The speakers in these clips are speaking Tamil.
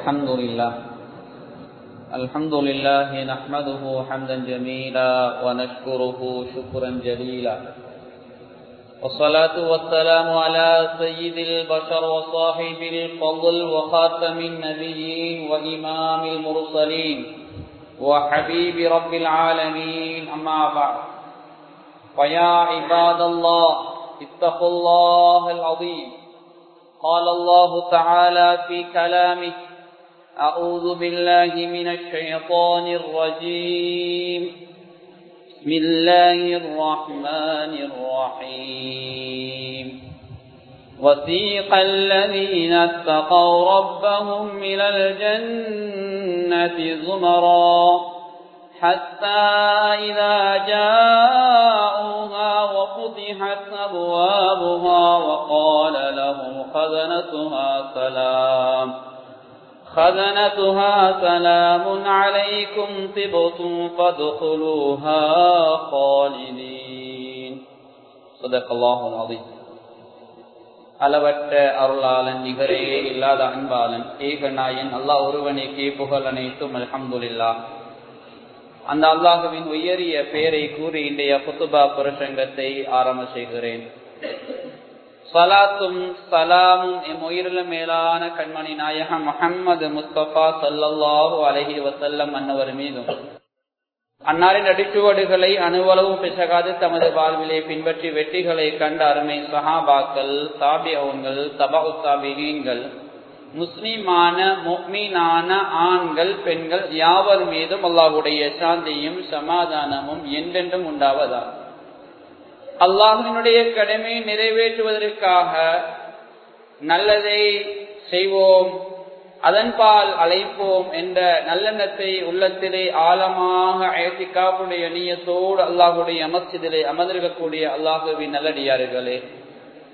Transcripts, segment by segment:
الحمد لله الحمد لله نحمده حمدا جميلا ونشكره شكرا جليلا. والصلاة والسلام على سيد البشر وصاحب الفضل وخاتم النبيين وإمام المرسلين وحبيب رب العالمين. أما بعد فيا عباد الله اتقوا الله العظيم. قال الله تعالى في كلامه أعوذ بالله من الشيطان الرجيم. بسم الله الرحمن الرحيم. وثيق الذين اتقوا ربهم إلى الجنة زمرا حتى إذا جاءوها وفتحت أبوابها وقال لهم خزنتها سلام. خزنتها سلام عليكم طبتم فادخلوها خالدين صدق الله العظيم அளவற்ற அருளாளன் நிகரே இல்லாத அன்பாளன் ஏக நாயன் அல்லாஹ் ஒருவனுக்கே புகழ் அனைத்தும் அல்ஹம்துலில்லா அந்த அல்லாஹுவின் உயரிய பெயரை கூறி இன்றைய புத்துபா புரசங்கத்தை ஆரம்ப செய்கிறேன் சலாத்தும் சலாமும் எம் உயிரில மேலான கண்மணி நாயகம் முகம்மது முஸ்தபா சல்லாஹூ அலஹி வசல்லம் அன்னவர் மீதும். அன்னாரின் அடிச்சுவடுகளை அணுவளவும் பிசகாது தமது வாழ்விலே பின்பற்றி வெற்றிகளை கண்ட அருமை சஹாபாக்கள் தாபியவங்கள் தபாஹு தாபிகீன்கள் முஸ்லிமான முக்மீனான ஆண்கள் பெண்கள் யாவர் மீதும் அல்லாஹுடைய சாந்தியும் சமாதானமும் என்றென்றும் உண்டாவதா? அல்லாஹினுடைய கடமை நிறைவேற்றுவதற்காக நல்லதை செய்வோம் அதன்பால் அழைப்போம் என்ற நல்லெண்ணத்தை உள்ளத்திலே ஆழமாக அயத்திக்காவுடைய நீயத்தோடு அல்லாஹுடைய அமர்ச்சிதிலே அமர்ந்திருக்கக்கூடிய அல்லாஹுவின் நல்லடியார்களே.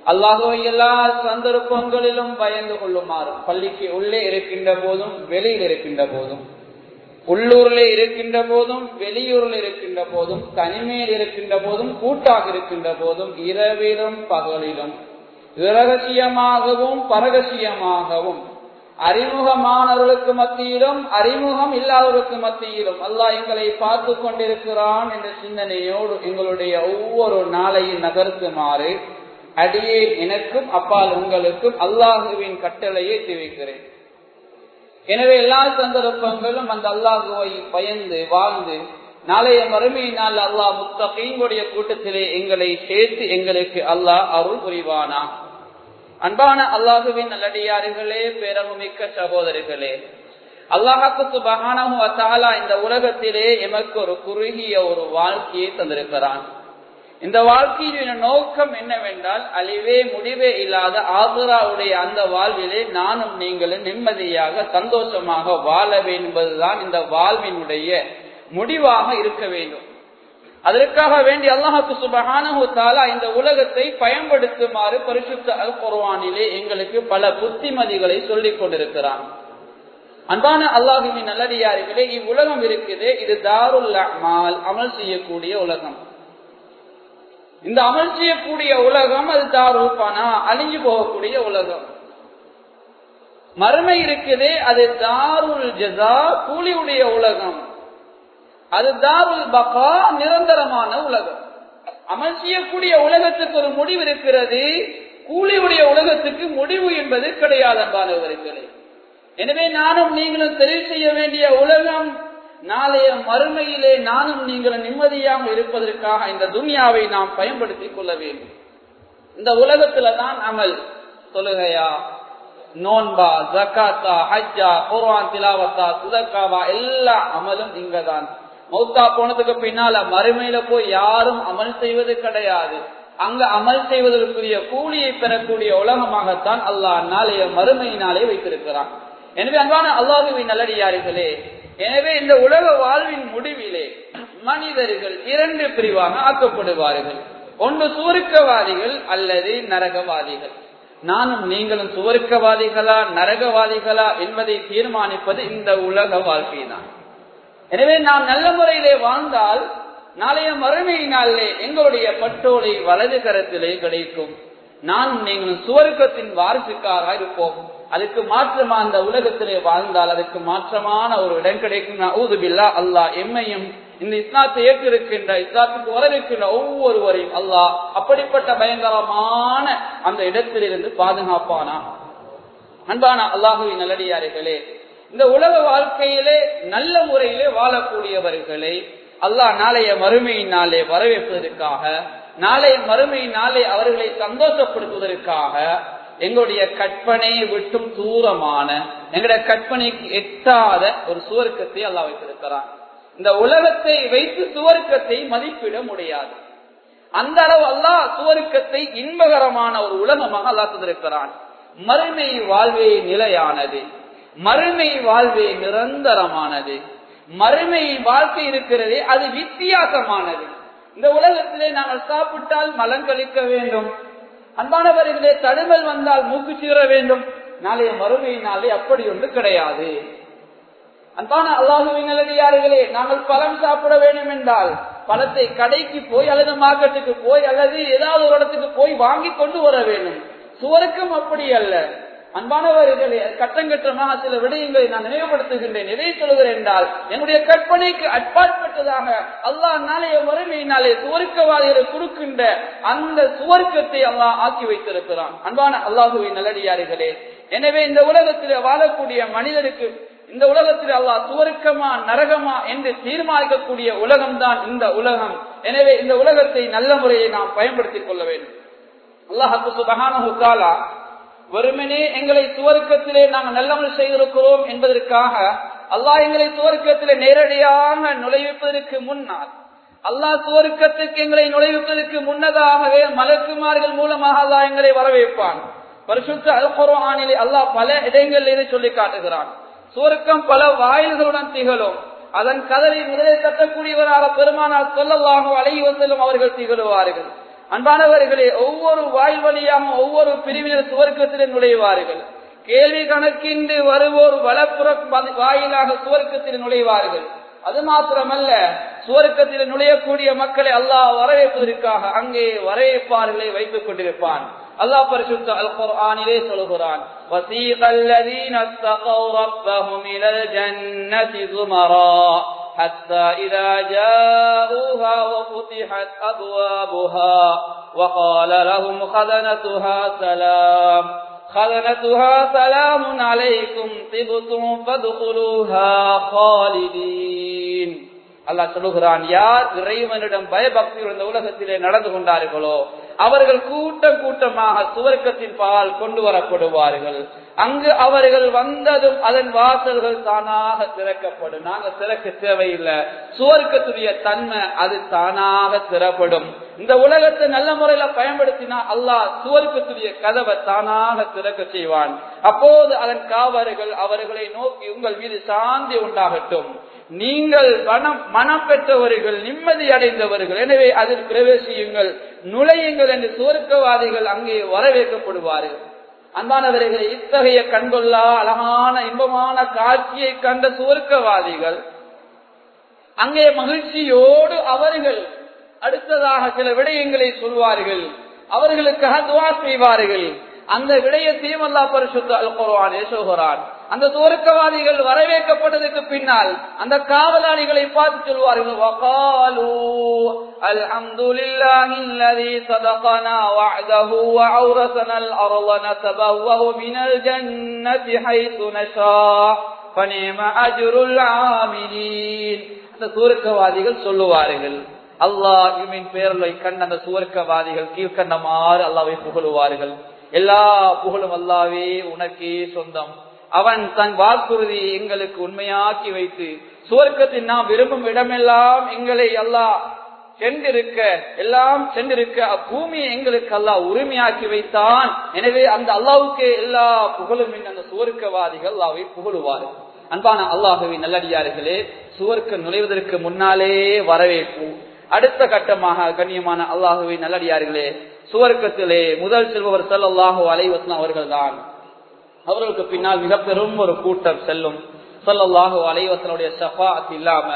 அல்லாஹுவை எல்லா சந்தர்ப்பங்களிலும் பயந்து கொள்ளுமாறு பள்ளிக்கு உள்ளே இருக்கின்ற போதும் வெளியில் இருக்கின்ற போதும் உள்ளூரில் இருக்கின்ற போதும் வெளியூரில் இருக்கின்ற போதும் தனிமையில் இருக்கின்ற போதும் கூட்டாக இருக்கின்ற போதும் இரவிலும் பகலிலும் இரகசியமாகவும் பரகசியமாகவும் அறிமுகமானவர்களுக்கு மத்தியிலும் அறிமுகம் இல்லாதவர்களுக்கு மத்தியிலும் அல்லாஹ் எங்களை பார்த்து கொண்டிருக்கிறான் என்ற சிந்தனையோடு எங்களுடைய ஒவ்வொரு நாளையும் நகர்த்துமாறு அடியே எனக்கும் அப்பால் உங்களுக்கும் அல்லாஹுவின் கட்டளையை தெரிவிக்கிறேன். எனவே எல்லா சந்தர்ப்பங்களும் அந்த அல்லாஹுவை பயந்து வாழ்ந்து நாளைய மறுமையினால் அல்லாஹ் முத்தகையுடைய கூட்டத்திலே எங்களை சேர்த்து எங்களுக்கு அல்லாஹ் அருள் புரிவானா? அன்பான அல்லாஹுவின் நல்லடியார்களே பேரகுமிக்க சகோதரிகளே அல்லாஹாக்கு சுபகானமும் அத்தாலா இந்த உலகத்திலே எமக்கு ஒரு குறுகிய ஒரு வாழ்க்கையை தந்திருக்கிறான். இந்த வாழ்க்கையின் நோக்கம் என்னவென்றால் அழிவே முடிவே இல்லாத ஆகுராவுடைய அந்த வாழ்விலே நானும் நீங்களும் நிம்மதியாக சந்தோஷமாக வாழ என்பதுதான் இந்த வாழ்வினுடைய முடிவாக இருக்க வேண்டும். அதற்காக வேண்டி அல்லாஹாக்கு சுபகானா இந்த உலகத்தை பயன்படுத்துமாறு பரிசுத்த அல் குர்வானிலே எங்களுக்கு பல புத்திமதிகளை சொல்லிக் கொண்டிருக்கிறான். அன்பான அல்லாஹுவின் நல்லடியார்களே இவ்வுலகம் இருக்குது இது தாருல் அமால் அமல் செய்யக்கூடிய உலகம். இந்த அமல் செய்யக்கூடிய உலகம் அது தாரூப்பானா அழிஞ்சு போகக்கூடிய உலகம். மறுமை இருக்குது அது தாருல் ஜசா கூலியுடைய உலகம். அது தாருல் பகா நிரந்தரமான உலகம். அமல் செய்யக்கூடிய உலகத்துக்கு ஒரு முடிவு இருக்கிறது கூலியுடைய உலகத்துக்கு முடிவு என்பது கிடையாது அன்பானவர்களே. எனவே நானும் நீங்களும் தெரிவு செய்ய வேண்டிய உலகம் நாளைய மறுமையிலே நானும் நீங்களும் நிம்மதியாக இருப்பதற்காக இந்த துனியாவை நாம் பயன்படுத்திக் கொள்ள வேண்டும். இந்த உலகத்துல தான் அமல். தொழுகையா நோன்பா ஜக்காத்தா ஹஜ்ஜா குர்வான் திலாவத்தா சுதக்காவா எல்லா அமலும் இங்கதான். மௌத்தா போனதுக்கு பின்னால மறுமையில போய் யாரும் அமல் செய்வது கிடையாது. அங்க அமல் செய்வதற்குரிய கூலியை பெறக்கூடிய உலகமாகத்தான் அல்லாஹ் நாளைய மறுமையினாலே வைத்திருக்கிறான். எனவே அன்பான அல்லாஹுவின் நல்லடியாரிகளே எனவே இந்த உலக வாழ்வின் முடிவிலே மனிதர்கள் இரண்டு பிரிவாக ஆக்கப்படுவார்கள். ஒன்று சுவருக்கவாதிகள் அல்லது நரகவாதிகள். நானும் நீங்களும் சுவருக்கவாதிகளா நரகவாதிகளா என்பதை தீர்மானிப்பது இந்த உலக வாழ்க்கை தான் எனவே நாம் நல்ல முறையிலே வாழ்ந்தால் நாளைய மறுமையினாலே எங்களுடைய பட்டோலை வலது கரத்திலே கிடைக்கும். நானும் நீங்களும் சுவருக்கத்தின் வாரிசுக்காக இருப்போம். அதுக்கு மாற்றமா அந்த உலகத்திலே வாழ்ந்தால் அதுக்கு மாற்றமான ஒரு இடம் கிடைக்கும். ஊதுபில்லா அல்லாஹ் எம்மையும் இந்த இஸ்லாத்தை ஏற்றிருக்கின்ற இஸ்லாத்துக்கு வரவிருக்கின்ற ஒவ்வொருவரையும் அல்லாஹ் அப்படிப்பட்ட பயங்கரமான அந்த இடத்திலிருந்து பாதுகாப்பானா? அன்பான அல்லாஹுவின் நல்லடியார்களே இந்த உலக வாழ்க்கையிலே நல்ல முறையிலே வாழக்கூடியவர்களை அல்லாஹ் நாளைய மறுமையினாலே வரவேற்பதற்காக நாளை மறுமையினாலே அவர்களை சந்தோஷப்படுத்துவதற்காக எங்களுடைய கற்பனையை விட்டும் தூரமான எங்களுடைய கற்பனைக்கு எட்டாத ஒரு சுவர்க்கத்தை அல்லா வைத்திருக்கிறான். இந்த உலகத்தை வைத்து சுவர்க்கத்தை மதிப்பிட முடியாது. அந்த அளவு அல்லா சுவர்க்கத்தை இன்பகரமான ஒரு உலகமாக அல்லாஹ் தந்திருக்கிறான். மறுமை வாழ்வே நிலையானது. மறுமை வாழ்வே நிரந்தரமானது. மறுமை வாழ்க்கை இருக்கிறதே அது வித்தியாசமானது. இந்த உலகத்திலே நாங்கள் சாப்பிட்டால் மலங்களிக்க வேண்டும். அன்பானவர்களே தடுமல் வந்தால் மூக்கு சீர வேண்டும். நாளைய மறுமையினாலே அப்படி ஒன்று கிடையாது. அன்பான அல்லாஹுவின் நல்லடியார்களே நாங்கள் பழம் சாப்பிட வேண்டும் என்றால் பழத்தை கடைக்கு போய் அல்லது மார்க்கெட்டுக்கு போய் அல்லது ஏதாவது ஒரு இடத்துக்கு போய் வாங்கி கொண்டு வர வேண்டும். சுவருக்கும் அப்படி அல்ல. அன்பானவர்களே கட்டங்கட்டமாக சில விடயங்களை நான் நினைவுபடுத்துகின்றேன். எதை சொல்கிறேன் என்றால் என்னுடைய கற்பனைக்கு அட்பாற்பட்டதாக அல்லாஹ் நாளைய வறுமையினாலே சுவர்க்கவாதிகளை கொடுக்கின்ற அந்த சுவர்க்கத்தை அல்லாஹ் ஆக்கி வைத்திருக்கிறான். அன்பான அல்லாஹுவின் நல்லடியார்களே எனவே இந்த உலகத்தில் வாழக்கூடிய மனிதருக்கு இந்த உலகத்தில் அல்லாஹ் சுவர்க்கமா நரகமா என்று தீர்மானிக்கக்கூடிய உலகம்தான் இந்த உலகம். எனவே இந்த உலகத்தை நல்ல முறையை நாம் பயன்படுத்திக் கொள்ள வேண்டும். அல்லாஹு சுபகான வெறுமனே எங்களை துவர்க்கத்திலே நாங்கள் நல்லமல் செய்திருக்கிறோம் என்பதற்காக அல்லாஹ் எங்களை துவர்க்கத்திலே நேரடியாக நுழைவிப்பதற்கு முன்னால் அல்லாஹ் துவர்க்கத்துக்கு எங்களை நுழைவிப்பதற்கு முன்னதாகவே மலக்குமார்கள் மூலமாக அல்லாஹ் எங்களை வரவேற்பான். பரிசுத்த அல்குரானிலே அல்லாஹ் பல இடங்களில் இதை சொல்லி காட்டுகிறான். சுவர்க்கம் பல வாயில்களுடன் திகழும். அதன் கதவை முதலில் தட்டக்கூடியவராக பெருமானால் சொல்லலாக அழகி செல்லும் அவர்கள் திகழுவார்கள். அன்பானவர்களே ஒவ்வொரு வாயில் வழியாகவும் ஒவ்வொரு பிரிவினர் சுவர்க்கத்திலே நுழைவார்கள். கேள்வி கணக்கின்றி வருவோர் வலப்புற வாயிலாக சுவர்க்கத்தில் நுழைவார்கள். அது மாத்திரமல்ல சுவர்க்கத்தில் நுழையக்கூடிய மக்களை அல்லாஹ் வரவேற்பதற்காக அங்கே வரவேற்பார்களை வைத்துக் கொண்டிருப்பான். அல்லாஹ் பரிசுத்த அல் குர்ஆனிலே சொல்கிறான் வசீகல்லதீன தகவ் ரப்பஹும் இலல் حتى إذا جاءوها وفتحت أبوابها وقال لهم خزنتها سلام خزنتها سلام عليكم طبتم فادخلوها خالدين அல்லாஹ் சொல்லுகிறான் யார் இறைவனிடம் பயபக்தி இந்த உலகத்திலே நடந்து கொண்டார்களோ அவர்கள் கூட்டம் கூட்டமாக சுவர்க்கத்தின் பால் கொண்டு வரப்படுவார்கள் அங்கு அவர்கள் வந்ததும் அதன் வாசல்கள் தானாக திறக்கப்படும். நாங்க திறக்க தேவையில்லை. சுவர்க்கத்துடைய தன்மை அது தானாக திறப்படும். இந்த உலகத்தை நல்ல முறையில பயன்படுத்தினா அல்லாஹ் சுவர்க்கத்துடைய கதவை தானாக திறக்க செய்வான். அப்போது அதன் காவர்கள் அவர்களை நோக்கி உங்கள் மீது சாந்தி உண்டாகட்டும். நீங்கள் மனம் மனம் பெற்றவர்கள் நிம்மதி அடைந்தவர்கள். எனவே அதில் பிரவேசியுங்கள். நுழையுங்கள் என்று சுவர்க்கவாதிகள் அங்கே வரவேற்கப்படுவார்கள். அன்பானவர்களே இத்தகைய கண்கொள்ளா அழகான இன்பமான காட்சியை கண்ட சுவர்க்கவாதிகள் அங்கே மகிழ்ச்சியோடு அவர்கள் அடுத்ததாக சில விடயங்களை சொல்வார்கள். அவர்களுக்காக துவா செய்வார்கள். அந்த விடயத்தையும் அல்லா பரிசுத்த அல் சொல்கிறான் அந்த துவர்க்கவாதிகள் வரவேற்கப்பட்டதுக்கு பின்னால் அந்த காவலாளிகளை பார்த்து சொல்வார்கள் வகாலு அல்ஹம்துலில்லாஹி அல்லதி சதகனா வஅதஹு வஅௌரசனா الارض نتبوأ من الجنة حيث نشاء فنعم اجر العاملين அந்த சுவர்க்கவாதிகள் சொல்லுவார்கள் அல்லாஹ் இவன் பேரலை கண்ட அந்த சுவர்க்கவாதிகள் கீழ்கண்டமாறு அல்லாவை புகழுவார்கள் எல்லா புகழும் அல்லாவே உனக்கே சொந்தம் அவன் தன் வாக்குறுதியை எங்களுக்கு உண்மையாக்கி வைத்து சுவர்க்கத்தில் நாம் விரும்பும் இடமெல்லாம் எங்களை அல்லாஹ் சென்றிருக்க எல்லாம் சென்றிருக்க அப்பூமியை எங்களுக்கு அல்லாஹ் உரிமையாக்கி வைத்தான். எனவே அந்த அல்லாவுக்கு எல்லா புகழும் அந்த சுவர்க்கவாதிகள் அல்லாவை புகழுவார்கள். அன்பான அல்லாஹுவின் நல்லடியார்களே சுவர்க்க நுழைவதற்கு முன்னாலே வரவேற்பு. அடுத்த கட்டமாக கண்ணியமான அல்லாஹுவின் நல்லடியார்களே சுவர்க்கத்திலே முதல் செல்பவர் செல்லல்லாஹு அலைவசன் அவர்கள் தான் அவர்களுக்கு பின்னால் மிக பெரும் ஒரு கூட்டம் செல்லும். சொல்லல்லாஹு அலைவசனுடைய சஃபாத் இல்லாம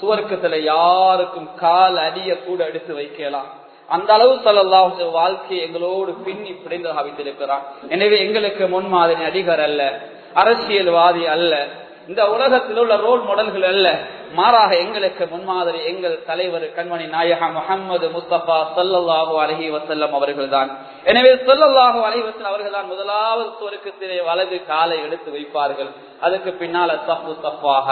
சுவர்க்கத்துல யாருக்கும் கால் அடிய கூட எடுத்து வைக்கலாம். அந்த அளவு சொல்லல்லாஹு வாழ்க்கை எங்களோடு பின்னி பிடிந்து அமைத்திருக்கிறான் எனவே எங்களுக்கு முன்மாதிரி நடிகர் அல்ல அரசியல்வாதி அல்ல இந்த உலகத்தில் உள்ள ரோல் மாடல்கள் அல்ல. மாறாக எங்களுக்கு முன்மாதிரி எங்கள் தலைவர் கண்மணி நாயகா முகமது முஸ்தபா சல்லாஹூ அலஹி வசல்லம் அவர்கள் தான் எனவே சொல்லல்லாஹு அலஹி வசல்லம் அவர்கள் தான் முதலாவது சுவர்க்கத்திலே வலது காலை எடுத்து வைப்பார்கள். அதுக்கு பின்னால சப்பு சப்பாக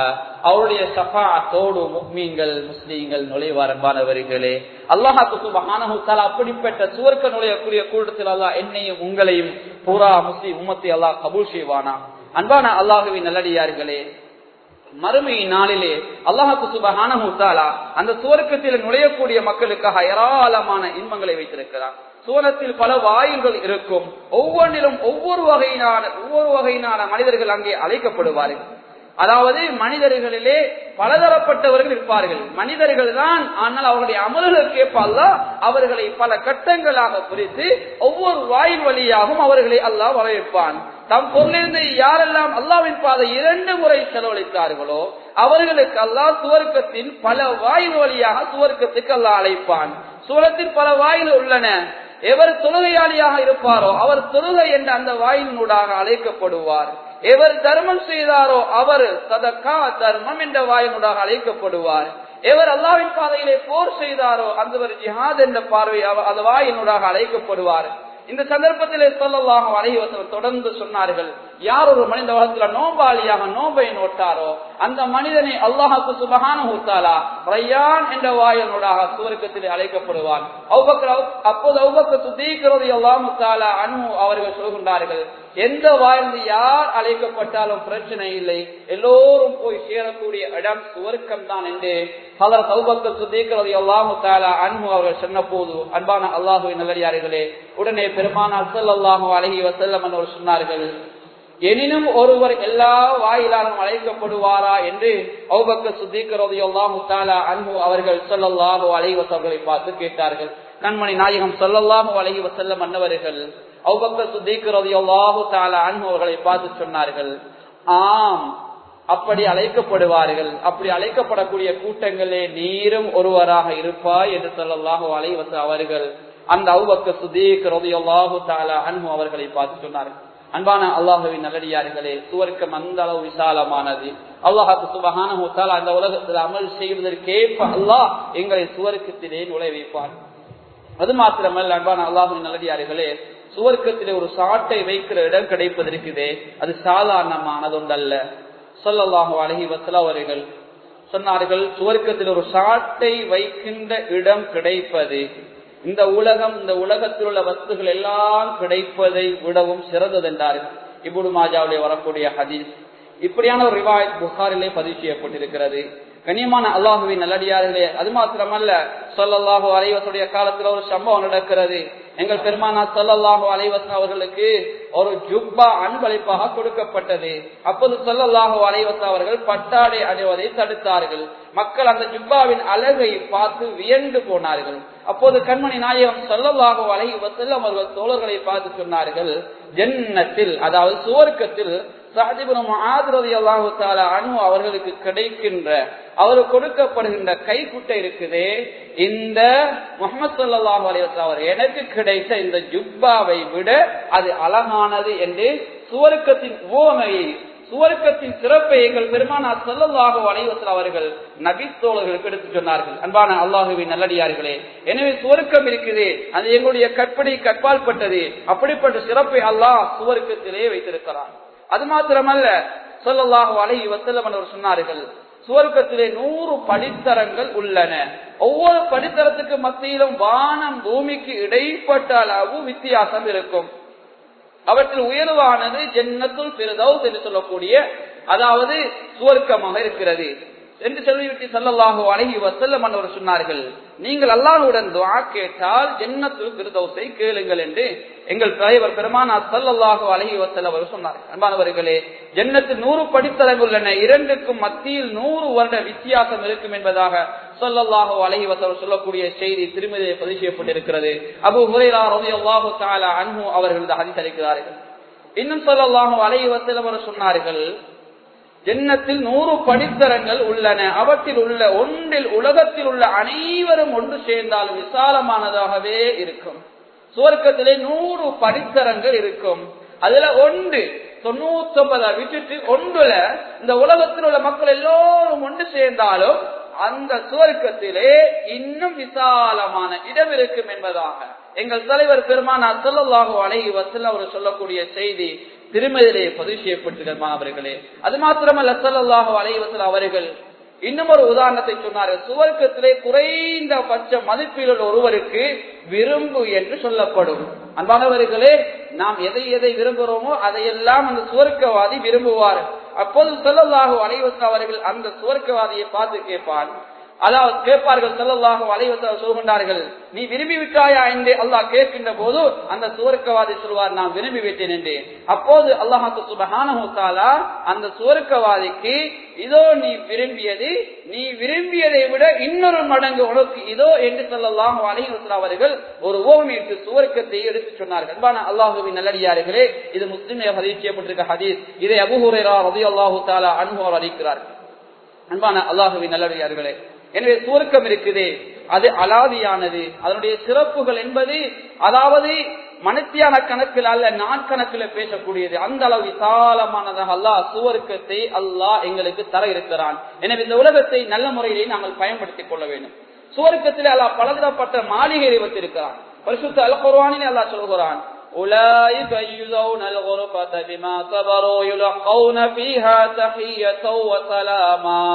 அவருடைய சஃபாத்தோடு முக்மீன்கள் முஸ்லீம்கள் நுழைவார் அன்பானவர்களே. அல்லாஹாக்கு சுபஹானஹுத்தாலா அப்படிப்பட்ட சுவர்க்க நுழையக்கூடிய கூட்டத்தில் அல்லாஹ் என்னையும் உங்களையும் பூரா முஸ்லீம் உம்மத்தை அல்லாஹ் கபூல் செய்வானா? அன்பான அல்லாஹுவின் நல்லடியார்களே மறுமை நாளிலே அல்லாஹாக்கு சுபஹானஹுத்தாலா அந்த சுவர்க்கத்தில் நுழையக்கூடிய மக்களுக்காக ஏராளமான இன்பங்களை வைத்திருக்கிறார். சுவனத்தில் பல வாயில்கள் இருக்கும். ஒவ்வொன்றிலும் ஒவ்வொரு வகையினான ஒவ்வொரு வகையினான மனிதர்கள் அங்கே அழைக்கப்படுவார்கள். அதாவது மனிதர்களிலே பலதரப்பட்டவர்கள் இருப்பார்கள். மனிதர்கள் தான் ஆனால் அவர்களுடைய அமல்களுக்கு ஏற்பல்ல அவர்களை பல கட்டங்களாக பிரித்து ஒவ்வொரு வாயில் வழியாகவும் அவர்களை அல்லாஹ் வரவேற்பான். தம் பொருளிலிருந்து யாரெல்லாம் அல்லாவின் பாதை இரண்டு முறை செலவழித்தார்களோ அவர்களுக்கு அல்லாஹ் சுவர்க்கத்தின் பல வாயில் வழியாக சுவர்க்கத்துக்கு அல்லா அழைப்பான். சுவரத்தின் பல வாயில் உள்ளன. எவர் தொழுகையாளியாக இருப்பாரோ அவர் தொழுகை என்ற அந்த வாயினூடாக அழைக்கப்படுவார். எவர் தர்மம் செய்தாரோ அவர் சதக்கா தர்மம் என்ற வாயினூடாக அழைக்கப்படுவார். எவர் அல்லாவின் பாதையிலே போர் செய்தாரோ அந்த ஜிஹாத் என்ற பார்வை அந்த வாயினூடாக அழைக்கப்படுவார். இந்த சந்தர்ப்பத்தில் சொல்லலாம் அலைவசவர் தொடர்ந்து சொன்னார்கள் யார் ஒரு மனித உலகத்துல நோம்பாளியாக நோம்பை நோட்டாரோ அந்த மனிதனை அல்லாஹாக்கு சுபகான ஊத்தாலா ரயான் என்ற வாயனூடாக சுவர்க்கத்தில் அழைக்கப்படுவான். அப்போது அவ்வக்க சுத்தீக்கிறது அல்லாமுத்தாலா அனு அவர்கள் சொல்கின்றார்கள் எந்த வாயிலிருந்து யார் அழைக்கப்பட்டாலும் பிரச்சனை இல்லை எல்லோரும் போய் சேரக்கூடிய இடம் சுவர்க்கம் தான் என்று பலர் சௌபக்க சுத்தீக்கிறது அல்லாமுத்தாலா அன்பு அவர்கள் சொன்ன போது அன்பான அல்லாஹுவின் நல்லடியார்களே உடனே பெருமானார் செல்லாஹு அழகி வசல்லம் என்று சொன்னார்கள் எனினும் ஒருவர் எல்லா வாயிலாலும் அழைக்கப்படுவாரா என்று அவுபக்க சுத்திக்கிறது முத்தாலா அன்பு அவர்கள் சொல்லல்லாஹு அலைவசவர்களை பார்த்து கேட்டார்கள். கண்மணி நாயகம் சொல்லல்லாஹு அலைஹி செல்ல மன்னவர்கள் அவுபக்க சுத்திக்கிறது எல்லாஹு தாலா அன்பு அவர்களை பார்த்து சொன்னார்கள். ஆம் அப்படி அழைக்கப்படுவார்கள். அப்படி அழைக்கப்படக்கூடிய கூட்டங்களே நீரும் ஒருவராக இருப்பாய் என்று சொல்லல்லாஹு அலைவச அவர்கள் அந்த அவுபக்க சுதீக் ரதியல்லாஹு தாலா அன்பு அவர்களை பார்த்து சொன்னார்கள். அன்பான அல்லாஹுவின் நல்லடியார்களே சுவர்க்கம் அந்த அளவு விசாலமானது. அல்லாஹாக்கு சுபகான அந்த உலகத்தில் அமல் செய்வதற்கேற்ப அல்லாஹ் எங்களை சுவர்க்கத்திலே நுழை வைப்பார். அது மாத்திரமல்ல அன்பான அல்லாஹுவின் நல்லடியார்களே சுவர்க்கத்திலே ஒரு சாட்டை வைக்கிற இடம் கிடைப்பதற்குதே அது சாதாரணமானதொன்றல்ல. சொல்லல்லாஹு அழகி வசல அவர்கள் சொன்னார்கள் சுவர்க்கத்தில் ஒரு சாட்டை வைக்கின்ற இடம் கிடைப்பது. இந்த உலகம் இந்த உலகத்தில் உள்ள வஸ்துகள் எல்லாம் கிடைப்பதை விடவும் சிறந்தது என்றார்கள் இபுடு மாஜாவுடைய வரக்கூடிய ஹதீஸ். இப்படியான ஒரு ரிவாயத் புகாரிலே பதிவு செய்யப்பட்டிருக்கிறது. கனியமான அல்லாஹுவின் நல்லடியார்களே அது மாத்திரமல்ல சொல்லல்லாஹு அலைவசுடைய காலத்தில் ஒரு சம்பவம் நடக்கிறது. எங்கள் பெருமானா சொல்லல்லாஹு அலைவசன் அவர்களுக்கு ஒரு ஜுப்பா அன்பளிப்பாக கொடுக்கப்பட்டது. அப்போது சொல்லல்லாஹு அலைவசன் அவர்கள் பட்டாடை அடைவதை தடுத்தார்கள். மக்கள் அந்த ஜுப்பாவின் அழகை பார்த்து வியந்து போனார்கள். அப்போது கண்மணி நாயகம் சொல்லலாகோ அலைவசல் அவர்கள் தோழர்களை பார்த்து சொன்னார்கள் ஜென்னத்தில் அதாவது சுவர்க்கத்தில் அணு அவர்களுக்கு கிடைக்கின்ற அவருக்கு கொடுக்கப்படுகின்ற கைக்குட்டை இருக்குதே இந்த முகமது சல்லாஹ் அலைவசம் எனக்கு கிடைத்த இந்த ஜுப்பாவை விட அது அழகானது என்று சுவர்க்கத்தின் உவமையை சுவர்க்கத்தின் சிறப்பை எங்கள் பெருமானா சொல்லல்லாக வளைவத்தில் அவர்கள் நபித்தோழர்களுக்கு எடுத்து சொன்னார்கள். அன்பான அல்லாஹுவின் நல்லடியார்களே எனவே சுவர்க்கம் இருக்குது அது எங்களுடைய கற்பனை கற்பால் பட்டது. அப்படிப்பட்ட சிறப்பை அல்லாஹ் சுவர்க்கத்திலே வைத்திருக்கிறான். அது மாத்திரமல்ல சொல்லல்லாஹு அலைஹி வசல்லம் அவர் சொன்னார்கள் சுவர்க்கத்திலே நூறு படித்தரங்கள் உள்ளன. ஒவ்வொரு படித்தரத்துக்கு மத்தியிலும் வானம் பூமிக்கு இடைப்பட்ட அளவு வித்தியாசம் இருக்கும். அவற்றில் உயர்வானது ஜென்னத்துள் பிரதௌஸ் என்று சொல்லக்கூடிய அதாவது சுவர்க்கமாக இருக்கிறது. என்று சொல்லிவிட்டு சல்லல்லாஹு அழகி வசல்லம் அவர் சொன்னார்கள் நீங்கள் அல்லாஹுடன் துவா கேட்டால் ஜென்னத்துல் பிரதௌஸை கேளுங்கள் என்று எங்கள் தலைவர் பெருமானா சல்லல்லாஹு அழகி வசல் அவர் சொன்னார் அன்பானவர்களே ஜென்னத்தில் நூறு படித்தளங்கள் உள்ளன இரண்டுக்கும் மத்தியில் நூறு வருட வித்தியாசம் இருக்கும் என்பதாக சொல்லல்லாஹோ அழகி வசவர் சொல்லக்கூடிய செய்தி திருமதியை பதிவு செய்யப்பட்டிருக்கிறது. அபு ஹுரேரா ரவி அல்லாஹு தாலா அன்பு அவர்கள் ஹரிசளிக்கிறார்கள் இன்னும் சொல்லல்லாஹோ அழகி வசல் அவர் சொன்னார்கள் ஜென்னத்தில் நூறு படித்தரங்கள் உள்ளன. அவற்றில் உள்ள ஒன்றில் உலகத்தில் உள்ள அனைவரும் ஒன்று சேர்ந்தாலும் விசாலமானதாகவே இருக்கும். சுவர்க்கத்திலே நூறு படித்தரங்கள் இருக்கும். அதுல ஒன்று தொண்ணூத்தி ஒன்பதா விட்டுட்டு ஒன்றுல இந்த உலகத்தில் உள்ள மக்கள் எல்லோரும் ஒன்று சேர்ந்தாலும் அந்த சுவர்க்கத்திலே இன்னும் விசாலமான இடம் இருக்கும் என்பதாக. எங்கள் தலைவர் பெருமானார் சொல்லலாக அழகி வசல்ல அவர் சொல்லக்கூடிய செய்தி திருமதியிலே பதிவு செய்யப்பட்டிருக்கிற மாணவர்களே. அது மாத்திரமல்ல சல்லாஹு அலைவசல் அவர்கள் இன்னும் ஒரு உதாரணத்தை சொன்னார்கள். சுவர்க்கத்திலே குறைந்த பட்ச மதிப்பில் ஒருவருக்கு விரும்பு என்று சொல்லப்படும். அன்பானவர்களே நாம் எதை எதை விரும்புகிறோமோ அதையெல்லாம் அந்த சுவர்க்கவாதி விரும்புவார். அப்போது சொல்லலாகும் அனைவசம் அவர்கள் அந்த சுவர்க்கவாதியை பார்த்து கேட்பான் அதாவது கேட்பார்கள் செல்லல்லாக வலைவச சொல்கின்றார்கள் நீ விரும்பி விட்டாயா என்று அல்லாஹ் கேட்கின்ற போது அந்த சுவர்க்கவாதி சொல்வார் நான் விரும்பி விட்டேன் என்று. அப்போது அல்லாஹாக்கு சுபகானா அந்த சுவர்க்கவாதிக்கு இதோ நீ விரும்பியது நீ விரும்பியதை விட இன்னொரு மடங்கு உனக்கு இதோ என்று சொல்லலாம் அலைவசல் அவர்கள் ஒரு ஓமிட்டு சுவர்க்கத்தை எடுத்து சொன்னார்கள். அன்பான அல்லாஹுவின் நல்லடியார்களே இது முஸ்லிம் பதிவு செய்யப்பட்டிருக்க ஹதீஸ். இதை அபுஹுரா ரதி அல்லாஹு தாலா அனுபவம் அறிக்கிறார் அன்பான அல்லாஹுவின் நல்லடியார்களே எனவே சுவர்க்கம் இருக்குது அது அலாதியானது அதனுடைய சிறப்புகள் என்பது அதாவது மனத்தியான கணக்கில் அல்ல நாட்கணக்கில் பேசக்கூடியது அந்த அளவு விசாலமானதாக அல்லாஹ் சுவர்க்கத்தை அல்லாஹ் எங்களுக்கு தர இருக்கிறான் எனவே இந்த உலகத்தை நல்ல முறையிலே நாங்கள் பயன்படுத்திக் கொள்ள வேண்டும் சுவர்க்கத்தில் அல்லாஹ் பலதரப்பட்ட மாளிகையை வைத்திருக்கிறான் பரிசுத்த அல் குர்வானில் அல்லாஹ் சொல்கிறான் أولئك يجزون الغرفة بما صبروا يلقون فيها تحية وسلاما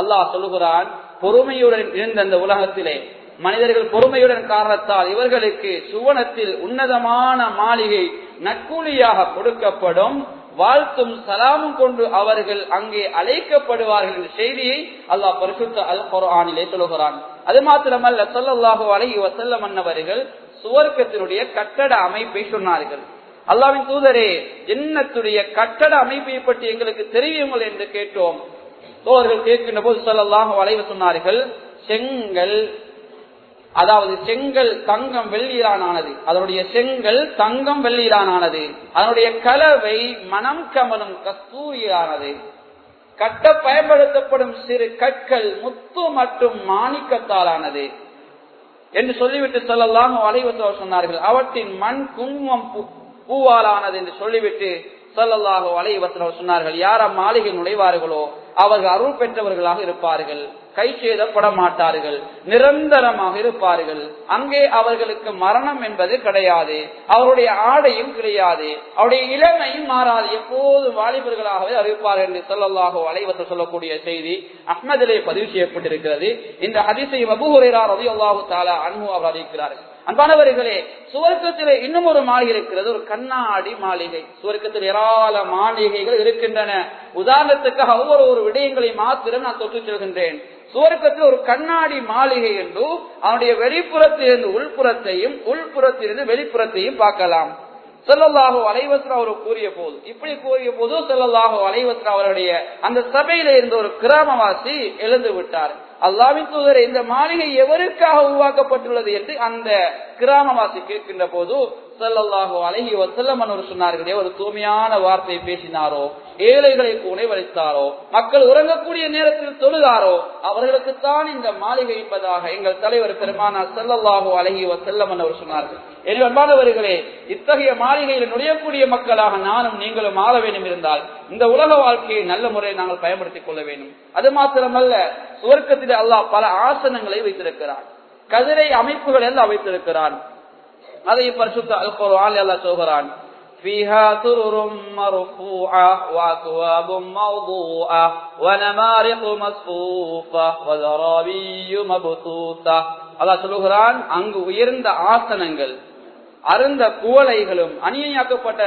அல்லாஹ் சொல்லுகிறான் பொறுமையுடன் இருந்த அந்த உலகத்திலே மனிதர்கள் பொறுமையுடன் காரணத்தால் இவர்களுக்கு சுவனத்தில் உன்னதமான மாளிகை நற்கூலியாக கொடுக்கப்படும் வாழ்த்தும் சலாமும் கொண்டு அவர்கள் அங்கே அழைக்கப்படுவார்கள் என்ற செய்தியை அல்லாஹ் பரிசுத்த அல் குரானிலே சொல்லுகிறான். அது மாத்திரமல்ல சொல்லல்லாஹு அலை வசல்லம் அன்னவர்கள் சுவர்க்கத்தினுடைய கட்டட அமைப்பை சொன்னார்கள். அல்லாவின் தூதரே என்னத்துடைய கட்டட அமைப்பை பற்றி எங்களுக்கு தெரியுங்கள் என்று கேட்டோம். தோழர்கள் கேட்கின்ற போது சொல்லலாம் வளைவு சொன்னார்கள் செங்கல் அதாவது செங்கல் தங்கம் வெள்ளியிலானது அதனுடைய செங்கல் தங்கம் வெள்ளியிலானது அதனுடைய கலவை மனம் கமலும் கஸ்தூரியானது. கட்ட பயன்படுத்தப்படும் சிறு கற்கள் முத்து மற்றும் மாணிக்கத்தாலானது. என்று சொல்லிவிட்டு சொல்லலாம் வளைவத்தோர் சொன்னார்கள். அவற்றின் மண் குங்குமம் பூவாலானது என்று சொல்லிவிட்டு சொல்லல்லாக வலைவசனர் சொன்னார்கள் யார் அம்மாளிகை நுழைவார்களோ அவர்கள் அருள் பெற்றவர்களாக இருப்பார்கள் கை செய்தப்பட மாட்டார்கள் நிரந்தரமாக இருப்பார்கள். அங்கே அவர்களுக்கு மரணம் என்பது கிடையாது அவருடைய ஆடையும் கிடையாது அவருடைய இளமையும் மாறாது. எப்போது வாலிபர்களாகவே அறிவிப்பார்கள் என்று சொல்லலாகோ வலைவச சொல்லக்கூடிய செய்தி அஹ்மதிலே பதிவு செய்யப்பட்டிருக்கிறது. இந்த அதிசை வபுஹுரா ரவி அல்லாஹு தாலா அன்பு அவர் அறிவிக்கிறார்கள். அன்பானவர்களே சுவர்க்கத்திலே இன்னும் ஒரு மாளிகை இருக்கிறது ஒரு கண்ணாடி மாளிகை. சுவர்க்கத்தில் ஏராள மாளிகைகள் இருக்கின்றன. உதாரணத்துக்காக ஒவ்வொரு ஒரு விடயங்களை மாத்திரம் நான் தொட்டு செல்கின்றேன். சுவர்க்கத்தில் ஒரு கண்ணாடி மாளிகை என்று அவனுடைய வெளிப்புறத்திலிருந்து உள்புறத்தையும் உள்புறத்திலிருந்து வெளிப்புறத்தையும் பார்க்கலாம். செல்லல்லாஹோ அலைவசர் அவர் கூறிய போது இப்படி கூறிய போது செல்லல்லாஹோ அலைவசர் அவருடைய அந்த சபையில இருந்த ஒரு கிராமவாசி எழுந்து விட்டார். அல்லாவின் தூதர் இந்த மாளிகை எவருக்காக உருவாக்கப்பட்டுள்ளது என்று அந்த கிராமவாசி கேட்கின்ற போது செல்லல்லாஹோ அழகி வசல்லமன் சொன்னார்களே ஒரு தூய்மையான வார்த்தையை பேசினாரோ? ஏழைகளை உணவளித்தாரோ மக்கள் உறங்கக்கூடிய நேரத்தில் தொழுதாரோ அவர்களுக்குத்தான் இந்த மாளிகை இருப்பதாக எங்கள் தலைவர் பெருமானா செல்லல்லாஹோ அழகி வசல்லமன் அவர் சொன்னார்கள். என் அன்பானவர்களே இத்தகைய மாளிகையில் நுழையக்கூடிய மக்களாக நானும் நீங்களும் ஆள வேண்டும் இருந்தால் இந்த உலக வாழ்க்கையை நல்ல முறையை நாங்கள் பயன்படுத்திக் கொள்ள வேண்டும். அது மாத்திரமல்ல சுவர்க்கத்தில் அல்லாஹ் பல ஆசனங்களை வைத்திருக்கிறார் கதிரை அமைப்புகள் எல்லாம் வைத்திருக்கிறான். அதை பரிசுத்த அல்குர்ஆன் எல்லாம் சொல்கிறான். فيها سرر مرفوعة وأكواب موضوعة ونمارق مصفوفة وزرابي مبثوثة அல்லாஹ் சொல்லுகிறான் அங்கு உயர்ந்த ஆசனங்கள் அருந்த குவளைகளும் அணியாக்கப்பட்ட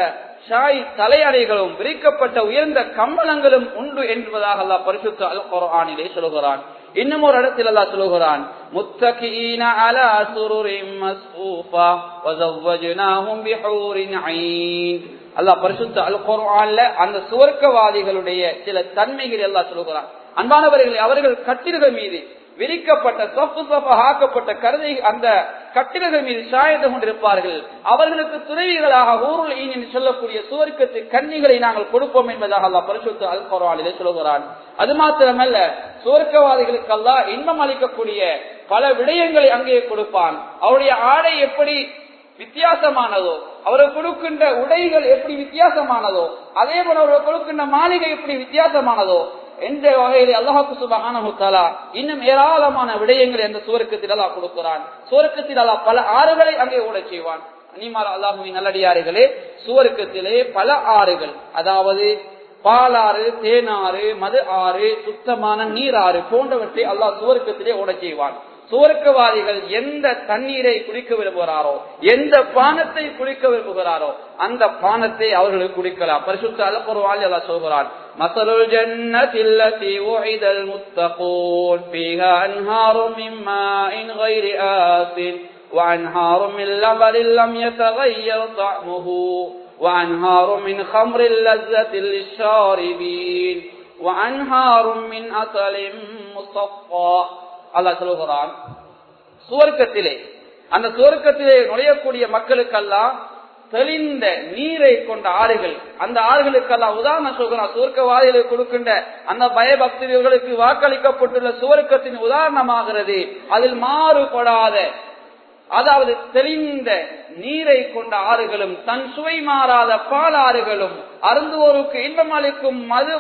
ஷாய் தலையணைகளும் விரிக்கப்பட்ட உயர்ந்த கம்பளங்களும் உண்டு என்பதாக அல்லாஹ் பரிசுத்த அல் குர்ஆனிலே சொல்கிறான் இன்னும் ஒரு இடத்தில் அல்லாஹ் சொல்கிறான் முத்தகீன அலா சுருரின் மஸ்ஃபூஃபா வஸவ்வஜ்னாஹும் பிஹூரின் ஐன். அல்லாஹ் பரிசுத்த அல் குர்ஆன்ல அந்த சுவர்க்கவாதிகளுடைய சில தன்மைகளை எல்லாம் சொல்கிறான் அன்பானவர்கள் அவர்கள் கட்டில்கள் மீது விரிக்கப்பட்ட சப்பு சப்பாக ஆக்கப்பட்ட கருதை அந்த கட்டிடங்கள் மீது சாய்ந்து கொண்டிருப்பார்கள். அவர்களுக்கு துறவிகளாக ஊருள் ஈனின் சொல்லக்கூடிய சுவர்க்கத்து கன்னிகளை நாங்கள் கொடுப்போம் என்பதாக அல்லா பரிசுத்த அல் குர்ஆனிலே சொல்கிறான் அது மாத்திரமல்ல சுவர்க்கவாதிகளுக்கு அல்லா இன்பம் அளிக்கக்கூடிய பல விடயங்களை அங்கே கொடுப்பான். அவருடைய ஆடை எப்படி வித்தியாசமானதோ அவர்கள் கொடுக்கின்ற உடைகள் எப்படி வித்தியாசமானதோ அதே போல அவர்கள் கொடுக்கின்ற மாளிகை எப்படி வித்தியாசமானதோ என்ற வகையில் அல்லாஹு சுபஹானஹுத்தாலா இன்னும் ஏராளமான விடயங்களை அந்த சுவர்க்கத்தில் அல்லா கொடுக்கிறான். சுவர்க்கத்தில் அல்லா பல ஆறுகளை அங்கே ஓட செய்வான். அனிமார் அல்லாஹுவின் நல்லடியாறுகளே சுவர்க்கத்திலே பல ஆறுகள். அதாவது பாலாறு தேனாறு மது ஆறு சுத்தமான நீராறு போன்றவற்றை அல்லாஹ் சுவர்க்கத்திலே ஓட செய்வான். சுவர்க்கவாதிகள் எந்த தண்ணீரை குடிக்க விரும்புகிறாரோ எந்த பானத்தை குடிக்க விரும்புகிறாரோ அந்த பானத்தை அவர்களுக்கு குடிக்கலாம். பரிசுத்த அலப்பருவாள் எல்லாம் சொல்கிறான் مثل الجنة التي وعد المتقون فيها أنهار من ماء غير آس وأنهار من لبن لم يتغير طعمه وأنهار من خمر لذة للشاربين وأنهار من أصل مصفى அல்லாஹ் சொல்லுகிறான் சுவர்க்கத்திலே அந்த சுவர்க்கத்திலே நுழையக்கூடிய மக்களுக்கெல்லாம் தெளிந்த நீரை கொண்ட ஆறுகள். அந்த ஆறுகளுக்கெல்லாம் உதாரணம் சொல்கிறான். சுவர்க்கவாதிகளை கொடுக்கின்ற அந்த பயபக்தர்களுக்கு வாக்களிக்கப்பட்டுள்ள சுவர்க்கத்தின் உதாரணமாகிறது. அதில் மாறுபடாத அதாவது தெளிந்த நீரை கொண்ட ஆறுகளும் தன் சுவை மாறாத பால் ஆறுகளும் அருந்துவோருக்கு இன்பம் அளிக்கும் மது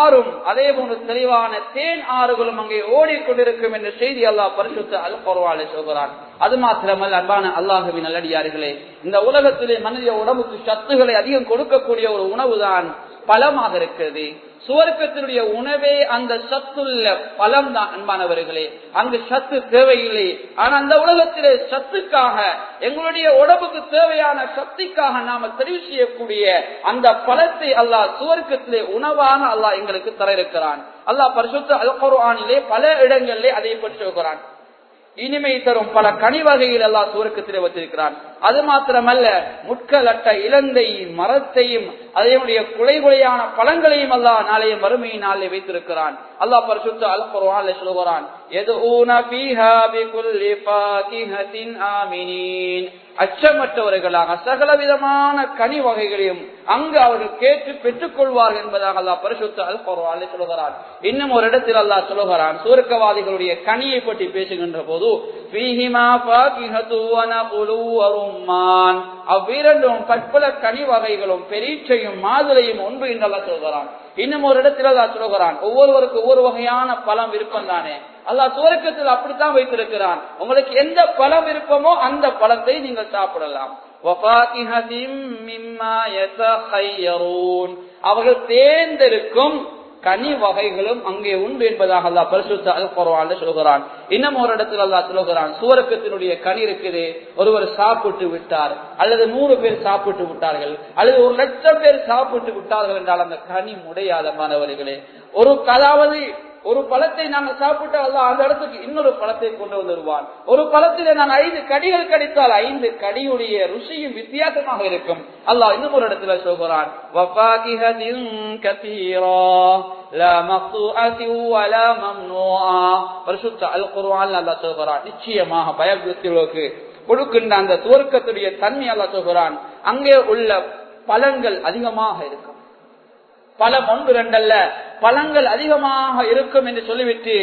ஆறும் அதே போன்று தெளிவான தேன் ஆறுகளும் அங்கே ஓடிக்கொண்டிருக்கும் என்ற செய்தி அல்லா பரிசுத்த அல் பரவாலே சொல்கிறான். அது மாத்திரமல்ல அன்பான அல்லாஹுவின் நல்லடியார்களே இந்த உலகத்திலே மனித உடம்புக்கு சத்துக்களை அதிகம் கொடுக்கக்கூடிய ஒரு உணவுதான் பலமாக இருக்கிறது. சுவர்க்கத்தினுடைய உணவே அந்த சத்துள்ள பலம் தான் அன்பானவர்களே. அங்கு சத்து தேவையில்லை. ஆனா அந்த உலகத்திலே சத்துக்காக எங்களுடைய உடம்புக்கு தேவையான சக்திக்காக நாம தெரிவு செய்யக்கூடிய அந்த பலத்தை அல்லாஹ் சுவர்க்கத்திலே உணவான அல்லாஹ் எங்களுக்கு தர இருக்கிறான். அல்லாஹ் பரிசுத்த அல்குர்ஆனிலே பல இடங்களிலே அதை பற்றி சொல்கிறான். இனிமை தரும் பல கனி வகையில் எல்லாம் சுவர்க்கத்திலே வச்சிருக்கிறான். அது மாத்திரமல்ல முட்களட்ட இலந்தையும் மரத்தையும் அதனுடைய குலை குலையான பழங்களையும் அல்லா நாளைய மறுமையை நாளை வைத்திருக்கிறான். அல்லாஹ் பரிசுத்த அல்பருவான் குர்ஆன்ல அச்சமற்றவர்களாக சகல விதமான கனி வகைகளையும் அங்கு அவர்கள் கேட்டு பெற்றுக் கொள்வார்கள் என்பதாக அல்லாஹ் பரிசுத்த அல் குர்ஆன்ல சொல்கிறான் இன்னும் ஒரு இடத்தில் அல்லாஹ் சொல்கிறான் சூரக்கவாதிகளுடைய கனியை பற்றி பேசுகின்ற போது அவ்விரண்டும் பற்பல கனி வகைகளும் பெரீச்சையும் மாதுளையும் ஒன்று என்றெல்லாம் சொல்கிறான் இன்னும் ஒரு இடத்தில் அல்லா சொல்கிறான் ஒவ்வொருவருக்கு ஒவ்வொரு வகையான பழம் விருப்பம் தானே? அல்லாஹ் துவக்கத்தில் அப்படித்தான் வைத்திருக்கிறான் உங்களுக்கு எந்த பழம் விருப்பமோ அந்த பழத்தை நீங்கள் சாப்பிடலாம். அவர்கள் தேர்ந்தெடுக்கும் கனி வகைகளும் அங்கே உண்டு என்பதாக அல்லா பரிசுத்த அல் சொல்கிறான். இன்னும் ஒரு இடத்துல அல்லா சொல்கிறான் சூரக்கத்தினுடைய கனி இருக்குது ஒருவர் சாப்பிட்டு விட்டார் அல்லது நூறு பேர் சாப்பிட்டு விட்டார்கள் அல்லது ஒரு லட்சம் பேர் சாப்பிட்டு விட்டார்கள் என்றால் அந்த கனி முடையாத மாணவர்களே. ஒரு கதாவது ஒரு பழத்தை நாங்கள் சாப்பிட்டால் அல்ல அந்த இடத்துக்கு இன்னொரு பழத்தை கொண்டு வந்துடுவான் ஒரு பழத்திலே நான் ஐந்து கடிகள் கடித்தால் ஐந்து கடியுடைய ருசியும் வித்தியாசமாக இருக்கும். அல்லாஹ் இன்னும் ஒரு இடத்துல சொல்கிறான் நிச்சயமாக பயபக்திகளுக்கு கொடுக்கின்ற அந்த துவர்க்கத்துடைய தன்மை அல்ல சொல்கிறான் அங்கே உள்ள பலன்கள் அதிகமாக இருக்கும். பல ஒன்று ரெண்டல்ல பழங்கள் அதிகமாக இருக்கும் என்று சொல்லிவிட்டு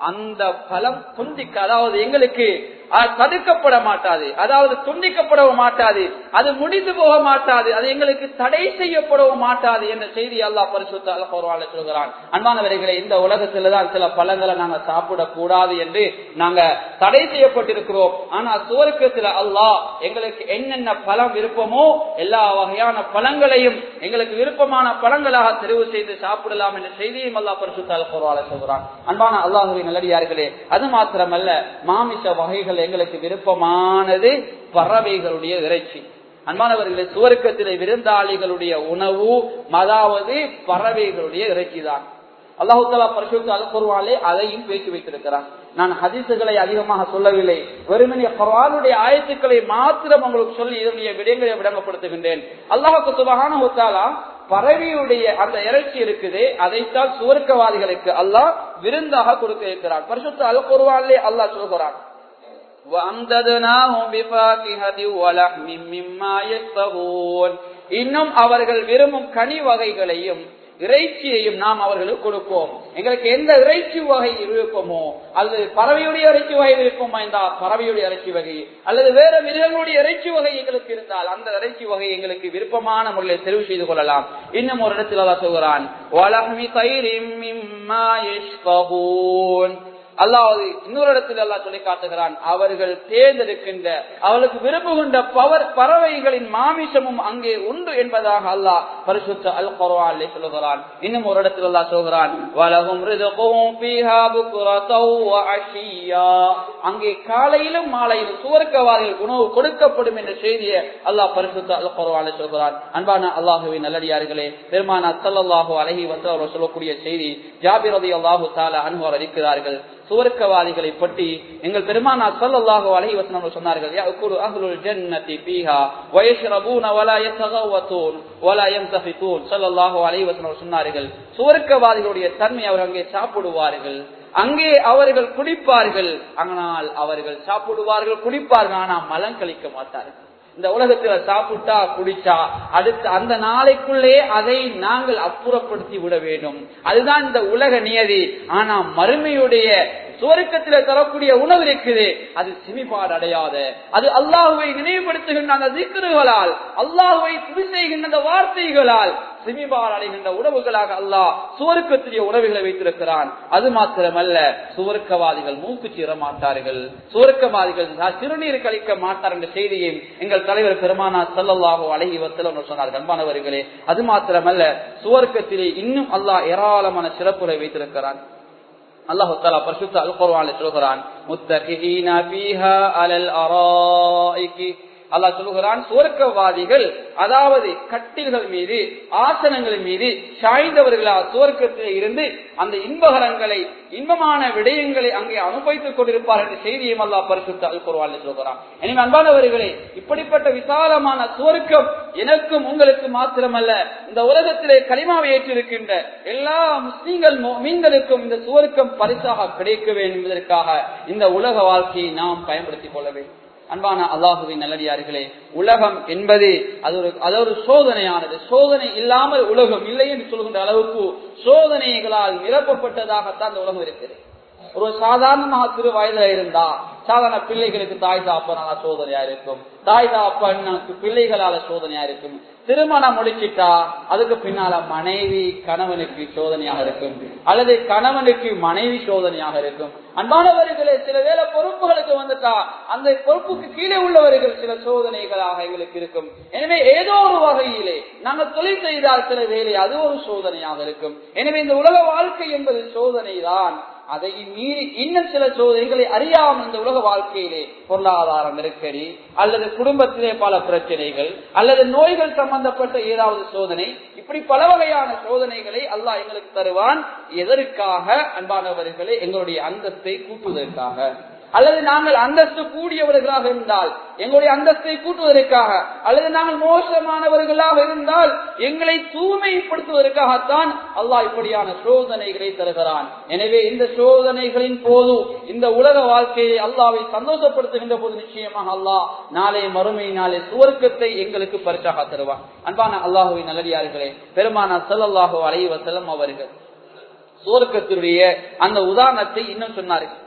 அந்த பழம் பொந்திக்கு அதாவது எங்களுக்கு தடுக்கப்பட மாட்டாது. அதாவது துண்டிக்கப்படவும் மாட்டாது. அது முடிந்து போக மாட்டாது. அது எங்களுக்கு தடை செய்யப்படவும் மாட்டாது என்ற செய்தி அல்லா பரிசுத்தால அல்ல சொல்கிறான். அன்பானவர்களை இந்த உலகத்துல தான் சில பழங்களை நாங்க சாப்பிடக்கூடாது என்று நாங்க தடை செய்யப்பட்டிருக்கிறோம். ஆனா சுவர்க்கத்துல அல்லாஹ் எங்களுக்கு என்னென்ன பழம் விருப்பமோ எல்லா வகையான பழங்களையும் எங்களுக்கு விருப்பமான பழங்களாக தெரிவு செய்து சாப்பிடலாம் என்ற செய்தியும் அல்லா பரிசுத்தால அல்ல சொல்கிறான். அன்பான அல்லாஹுவின் நல்லடியார்களே அது மாத்திரமல்ல மாமிச வகைகள் எங்களுக்கு விருப்பமானது பறவைகளுடைய இறைச்சி. அன்பானவர்களே சுவர்க்கத்திலே விருந்தாளிகளுடைய உணவு அதாவது பறவைகளுடைய இறைச்சி தான். அல்லாஹுத்தலா பரிசுத்த அல்குருவாலே அதையும் பேசி வைத்திருக்கிறார். நான் ஹதிசுகளை அதிகமாக சொல்லவில்லை. வெறுமனே குர்ஆனுடைய ஆயத்துக்களை மாத்திரம் உங்களுக்கு சொல்லி இதனுடைய விடயங்களை விடங்கப்படுத்துகின்றேன் அல்லாஹுக்கு சுபகான பறவையுடைய அந்த இறைச்சி இருக்குது. அதைத்தான் சுவர்க்கவாதிகளுக்கு அல்லாஹ் விருந்தாக கொடுக்க இருக்கிறார் பரிசுத்த அல்பொருவாலே அல்லாஹ் சொல்கிறான். இன்னும் அவர்கள் விரும்பும் கனி வகைகளையும் இறைச்சியையும் நாம் அவர்களுக்கு கொடுப்போம். எங்களுக்கு எந்த இறைச்சி வகை விருப்பமோ அல்லது பறவையுடைய இறைச்சி வகை விருப்பமா இருந்தால் பறவையுடைய இறைச்சி வகை. அல்லது வேற மிருகங்களுடைய இறைச்சி வகை எங்களுக்கு இருந்தால் அந்த இறைச்சி வகை எங்களுக்கு விருப்பமான முறையில் தெரிவு செய்து கொள்ளலாம். இன்னும் ஒரு இடத்தில் அல்லா சொல்கிறான் அல்லாவது இன்னொரு இடத்தில் அல்லா சொல்லி காட்டுகிறான். அவர்கள் தேர்ந்தெடுக்கின்ற அவளுக்கு விரும்புகின்ற பவர் பறவைகளின் மாமிசமும் அங்கே உண்டு என்பதாக அல்லாஹ் பரிசுத்த அல் குர்ஆனிலே சொல்லுகிறான். இன்னும் ஒரு இடத்தில் அல்லா சொல்கிறான் அங்கே காலையிலும் மாலையிலும் சுவர்க்கவாரில் உணவு கொடுக்கப்படும் என்ற செய்தியை அல்லாஹ் பரிசுத்த அல் குர்ஆனிலே சொல்கிறான். அன்பான அல்லாஹுவின் நல்லடியார்களே பெருமானா அல்லாஹு அழகி வந்து அவர்கள் சொல்லக்கூடிய செய்தி ஜாபிரதி அல்லாஹு தஆலா அன்பு இருக்கிறார்கள் சுவர்க்கவாதிகளை பற்றி எங்கள் பெருமானா ஸல்லல்லாஹு அலைஹி வஸல்லம் சொன்னார்கள் யாக்குலு அஹ்லுல் ஜன்னதி ஃபீஹா வயஷ்ரபூன வலா யத்தகவதூன் வலா யம்தஃபிதூன். ஸல்லல்லாஹு அலைஹி வஸல்லம் சொன்னார்கள் சுவர்க்கவாதிகளுடைய தன்மை அவர் அங்கே சாப்பிடுவார்கள் அங்கே அவர்கள் குடிப்பார்கள் ஆனால் அவர்கள் சாப்பிடுவார்கள் குடிப்பார்கள் ஆனால் மலம் கழிக்க மாட்டார்கள். இந்த உலகத்துல சாப்பிட்டா குடிச்சா அடுத்த அந்த நாளைக்குள்ளே அதை நாங்கள் அப்புறப்படுத்தி விட வேண்டும். அதுதான் இந்த உலக நியதி. ஆனா மறுமையுடைய சுவர்க்கத்தில தரக்கூடிய உணவு இருக்குது. அது செமிபாடு அடையாத அது அல்லாஹுவை நினைவுபடுத்துகின்ற அந்த திக்கர்களால் அல்லாஹுவை துணி செய்கின்ற அந்த வார்த்தைகளால் சிமிபால் அடைகின்ற உணவுகளாக அல்லாஹ் சுவர்க்கத்திலேயே உணவுகளை வைத்திருக்கிறான். அது மாத்திரமல்ல சுவர்க்கவாதிகள் மூக்கு சீர மாட்டார்கள். சுவர்க்கவாதிகள் சிறுநீர் கழிக்க மாட்டார் என்ற செய்தியையும் எங்கள் தலைவர் பெருமானா செல்லல்லாகோ அழகி வத்தல் சொன்னார் கண்பானவர்களே அது மாத்திரமல்ல சுவர்க்கத்திலே இன்னும் அல்லாஹ் ஏராளமான சிறப்புகளை வைத்திருக்கிறான். அல்லாஹு தாலா பரிசுத்த அல் குர்ஆனில் சொல்கிறான் முத்தகிஹீன ஃபீஹா அலல் அராயிகி அல்லா சொல்லுகிறான் சுவர்க்கவாதிகள் அதாவது கட்டில்கள் மீது ஆசனங்கள் மீது சாய்ந்தவர்களா சுவர்க்கத்தில் இருந்து அந்த இன்பகரங்களை இன்பமான விடயங்களை அங்கே அனுபவித்துக் கொண்டிருப்பார் என்ற செய்தியும் அல்லா பரிசுத்த அல் குர்வானில் சொல்கிறான் எனவே அன்பானவர்களே இப்படிப்பட்ட விசாலமான சுவர்க்கம் எனக்கும் உங்களுக்கு மாத்திரமல்ல இந்த உலகத்திலே களிமாவை ஏற்றிருக்கின்ற எல்லா முஸ்லீம்கள் மீன்களுக்கும் இந்த சுவர்க்கம் பரிசாக கிடைக்க வேண்டும் என்பதற்காக இந்த உலக வாழ்க்கையை நாம் பயன்படுத்திக் கொள்ள வேண்டும். அன்பான அல்லாஹுவின் நல்லடியார்களே உலகம் என்பது அது ஒரு அது ஒரு சோதனையானது. சோதனை இல்லாமல் உலகம் இல்லை என்று சொல்கின்ற அளவுக்கு சோதனைகளால் நிரப்பப்பட்டதாகத்தான் அந்த உலகம் இருக்கிறது. ஒரு சாதாரணமாக திரு வயதுல இருந்தா சாதாரண பிள்ளைகளுக்கு தாய் தாப்பனால சோதனையா இருக்கும் தாய் தாப்பனுக்கு பிள்ளைகளால சோதனையா இருக்கும் திருமணம் முடிச்சிட்டா அதுக்கு பின்னால மனைவி கணவனுக்கு சோதனையாக இருக்கும். அல்லது கணவனுக்கு மனைவி சோதனையாக இருக்கும். அன்பானவர்களே சில வேலை பொறுப்புகளுக்கு வந்துட்டா அந்த பொறுப்புக்கு கீழே உள்ளவர்கள் சில சோதனைகளாக எங்களுக்கு இருக்கும். எனவே ஏதோ ஒரு வகையிலே நாங்கள் தொழில் செய்தால் சில வேலை அது ஒரு சோதனையாக இருக்கும். எனவே இந்த உலக வாழ்க்கை என்பது சோதனை தான் அதை மீறி இன்னும் சில சோதனைகளை அறியாமல் இந்த உலக வாழ்க்கையிலே பொருளாதார நெருக்கடி அல்லது குடும்பத்திலே பல பிரச்சனைகள் அல்லது நோய்கள் சம்பந்தப்பட்ட ஏதாவது சோதனை இப்படி பல வகையான சோதனைகளை அல்லாஹ் எங்களுக்கு தருவான். எதற்காக? அன்பானவர்களே எங்களுடைய அந்தத்தை கூட்டுவதற்காக. அல்லது நாங்கள் அந்தஸ்து கூடியவர்களாக இருந்தால் எங்களுடைய அந்தஸ்தை கூட்டுவதற்காக அல்லது நாங்கள் மோசமானவர்களாக இருந்தால் எங்களை தூய்மைப்படுத்துவதற்காகத்தான் அல்லாஹ் இப்படியான சோதனைகளை தருகிறான். எனவே இந்த சோதனைகளின் போது இந்த உலக வாழ்க்கையை அல்லாவை சந்தோஷப்படுத்துகின்ற போது நிச்சயமாக அல்லாஹ் நாளை மறுமை நாளை சுவர்க்கத்தை எங்களுக்கு பரிசாக தருவான். அன்பான அல்லாஹுவின் நல்லடியார்களே பெருமானா செல்லல்லாஹோ அலைவ செல்லம் அவர்கள் சுவர்க்கத்தினுடைய அந்த உதாரணத்தை இன்னும் சொன்னார்கள்.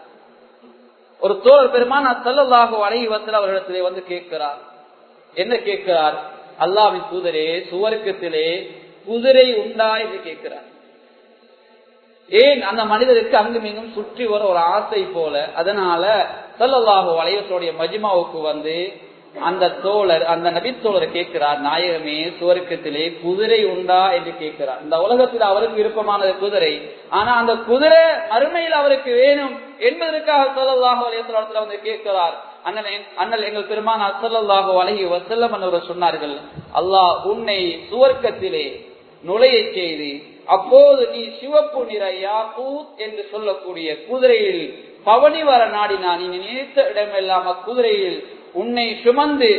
ஒரு தோழர் பெருமான சல்லல்லாஹு அலைவத்தில் அவர்களிடத்திலே வந்து கேட்கிறார். என்ன கேட்கிறார்? அல்லாவின் தூதரே சுவர்க்கத்திலே குதிரை உண்டா என்று கேட்கிறார். ஏன் அந்த மனிதருக்கு அங்கும் இங்கும் சுற்றி வர ஒரு ஆசை போல அதனால சல்லல்லாஹு வளையத்தோடைய மஜிமாவுக்கு வந்து அந்த தோழர் அந்த நபி நபித்தோழரை கேட்கிறார் நாயகமே சுவர்க்கத்திலே குதிரை உண்டா? என்று கேட்கிறார். இந்த உலகத்தில் அவருக்கு விருப்பமானது குதிரை. ஆனா அந்த குதிரை அருமையில் அவருக்கு வேணும் என்பதற்காக சொல்லலாக வலையத்தில் வந்து கேட்கிறார். அண்ணல் எங்கள் பெருமான அசல்லாக வழங்கி வசல்லம் என்பவர் சொன்னார்கள் அல்லாஹ் உன்னை சுவர்க்கத்திலே நுழைய செய்து அப்போது நீ சிவப்பு நிற யாக்கூத் என்று சொல்லக்கூடிய குதிரையில் பவனி வர நாடினா நீ நினைத்த இடமெல்லாம் அக்குதிரையில் உன்னை சுமந்து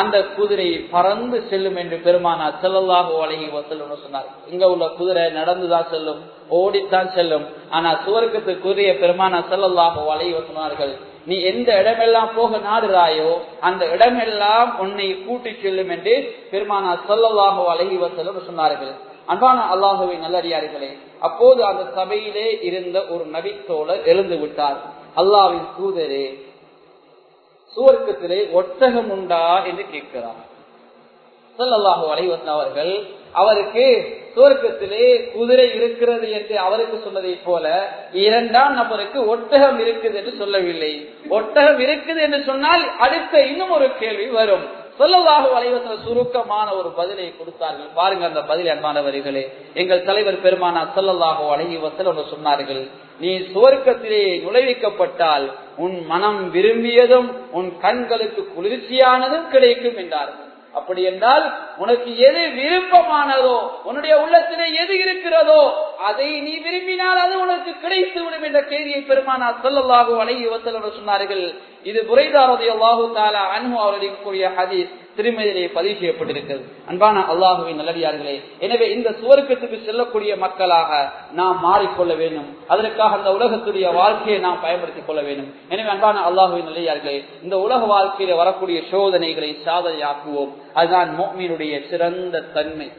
அந்த குதிரை பறந்து செல்லும் என்று பெருமானா செல்லல்லாக அழகி வசல்லும் சொன்னார். இங்க உள்ள குதிரை நடந்துதான் செல்லும் ஓடித்தான் செல்லும். ஆனா சுவர்க்கத்துக்குரிய பெருமானா செல்லல்லாக அழகி சொன்னார்கள் நீ எந்த இடமெல்லாம் போக நாடுறாயோ அந்த இடமெல்லாம் உன்னை கூட்டி செல்லும் என்று பெருமானா சொல்லல்லாக அழகி வசல்லும் சொன்னார்கள். அன்பான அல்லாஹுவை நல்லறியார்களே அப்போது அந்த சபையிலே இருந்த ஒரு நபித்தோழர் எழுந்து விட்டார். அல்லாவின் தூதரே சுவர்க்கத்திலே ஒட்டகம் உண்டா என்று கேட்கிறார். சொல்லல்லாஹு அலைவசன் அவர்கள் அவருக்கு சுவர்க்கத்திலே குதிரை இருக்கிறது என்று அவருக்கு சொன்னதை போல இரண்டாம் நபருக்கு ஒட்டகம் இருக்குது என்று சொல்லவில்லை. ஒட்டகம் இருக்குது என்று சொன்னால் அடுத்த இன்னும் ஒரு கேள்வி வரும். சொல்லலாக வலைவசன சுருக்கமான ஒரு பதிலை கொடுத்தார்கள். பாருங்க அந்த பதில் அன்பானவர்களே. எங்கள் தலைவர் பெருமானா சொல்லலாக அழகி ஒன்று சொன்னார்கள் நீ சுவர்க்கத்திலே நுழைவிக்கப்பட்டால் உன் மனம் விரும்பியதும் உன் கண்களுக்கு குளிர்ச்சியானதும் கிடைக்கும் என்றார்கள் அப்படி என்றால் உனக்கு எது விருப்பமானதோ உன்னுடைய உள்ளத்திலே எது இருக்கிறதோ அதை நீ விரும்பினால் அது உனக்கு கிடைத்து விடும் என்ற கேள்வியை பெருமானா சொல்லலாக அழகி வசல் சொன்னார்கள். இது புரைதாரதைய அல்லாஹு தாலா அன்பு கூறிய ஹதீஸ். திருமதியிலே பதிவு செய்யப்பட்டிருக்கிறது. அன்பான அல்லாஹுவின் நல்லடியார்களே எனவே இந்த சுவர்க்கத்துக்கு செல்லக்கூடிய மக்களாக நாம் மாறிக்கொள்ள வேண்டும். அதற்காக அந்த உலகத்துடைய வாழ்க்கையை நாம் பயன்படுத்திக் கொள்ள வேண்டும். எனவே அன்பான அல்லாஹுவின் நல்லடியார்களே இந்த உலக வாழ்க்கையில வரக்கூடிய சோதனைகளை சாதனையாக்குவோம். அதுதான் மோமியினுடைய சிறந்த தன்மை.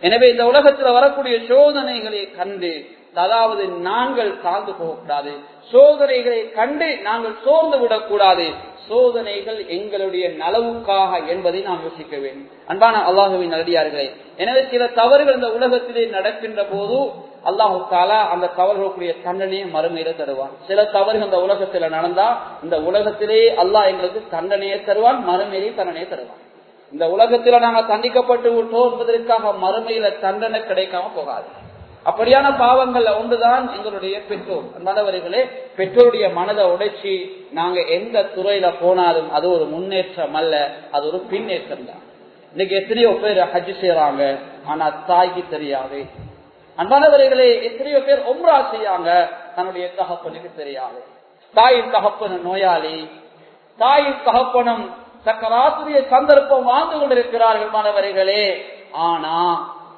எனவே இந்த உலகத்தில் வரக்கூடிய சோதனைகளை கண்டு அதாவது நாங்கள் சார்ந்து போகக்கூடாது. சோதனைகளை கண்டு நாங்கள் சோர்ந்து விடக்கூடாது. சோதனைகள் எங்களுடைய நலவுக்காக என்பதை நாம் யோசிக்க வேண்டும். அன்பான அல்லாஹுவின் நடிகார்களே எனவே சில தவறுகள் இந்த உலகத்திலே நடக்கின்ற போது அல்லாஹு தாலா அந்த தவறுகளுக்குரிய தண்டனையை மறுமையில தருவான். சில தவறுகள் இந்த உலகத்துல நடந்தா இந்த உலகத்திலே அல்லாஹ் எங்களுக்கு தண்டனையை தருவான் மறுமையிலே தண்டனையை தருவான். இந்த உலகத்துல நாங்க தண்டிக்கப்பட்டு விட்டோம் என்பதற்காக மறுமையில தண்டனை கிடைக்காம போகாது. அப்படியான பாவங்கள்ல ஒன்றுதான் எங்களுடைய பெற்றோர். அந்தவர்களே பெற்றோருடைய மனதை உடைச்சி நாங்க எந்த துறையில போனாலும் அது ஒரு முன்னேற்றம் அல்ல அது ஒரு பின்னேற்றம் தான். இன்னைக்கு எத்தனையோ பேர் ஹஜ் செய்யறாங்க ஆனா தாய்க்கு தெரியாது. அன்பானவர்களே எத்தனையோ பேர் ஒம்ரா செய்யாங்க தன்னுடைய தகப்பனுக்கு தெரியாது. தாயின் தகப்பன நோயாளி தாயின் தகப்பனும் சக்கராசிரிய சந்தர்ப்பம் வாழ்ந்து கொண்டிருக்கிறார்கள் மாணவர்களே ஆனா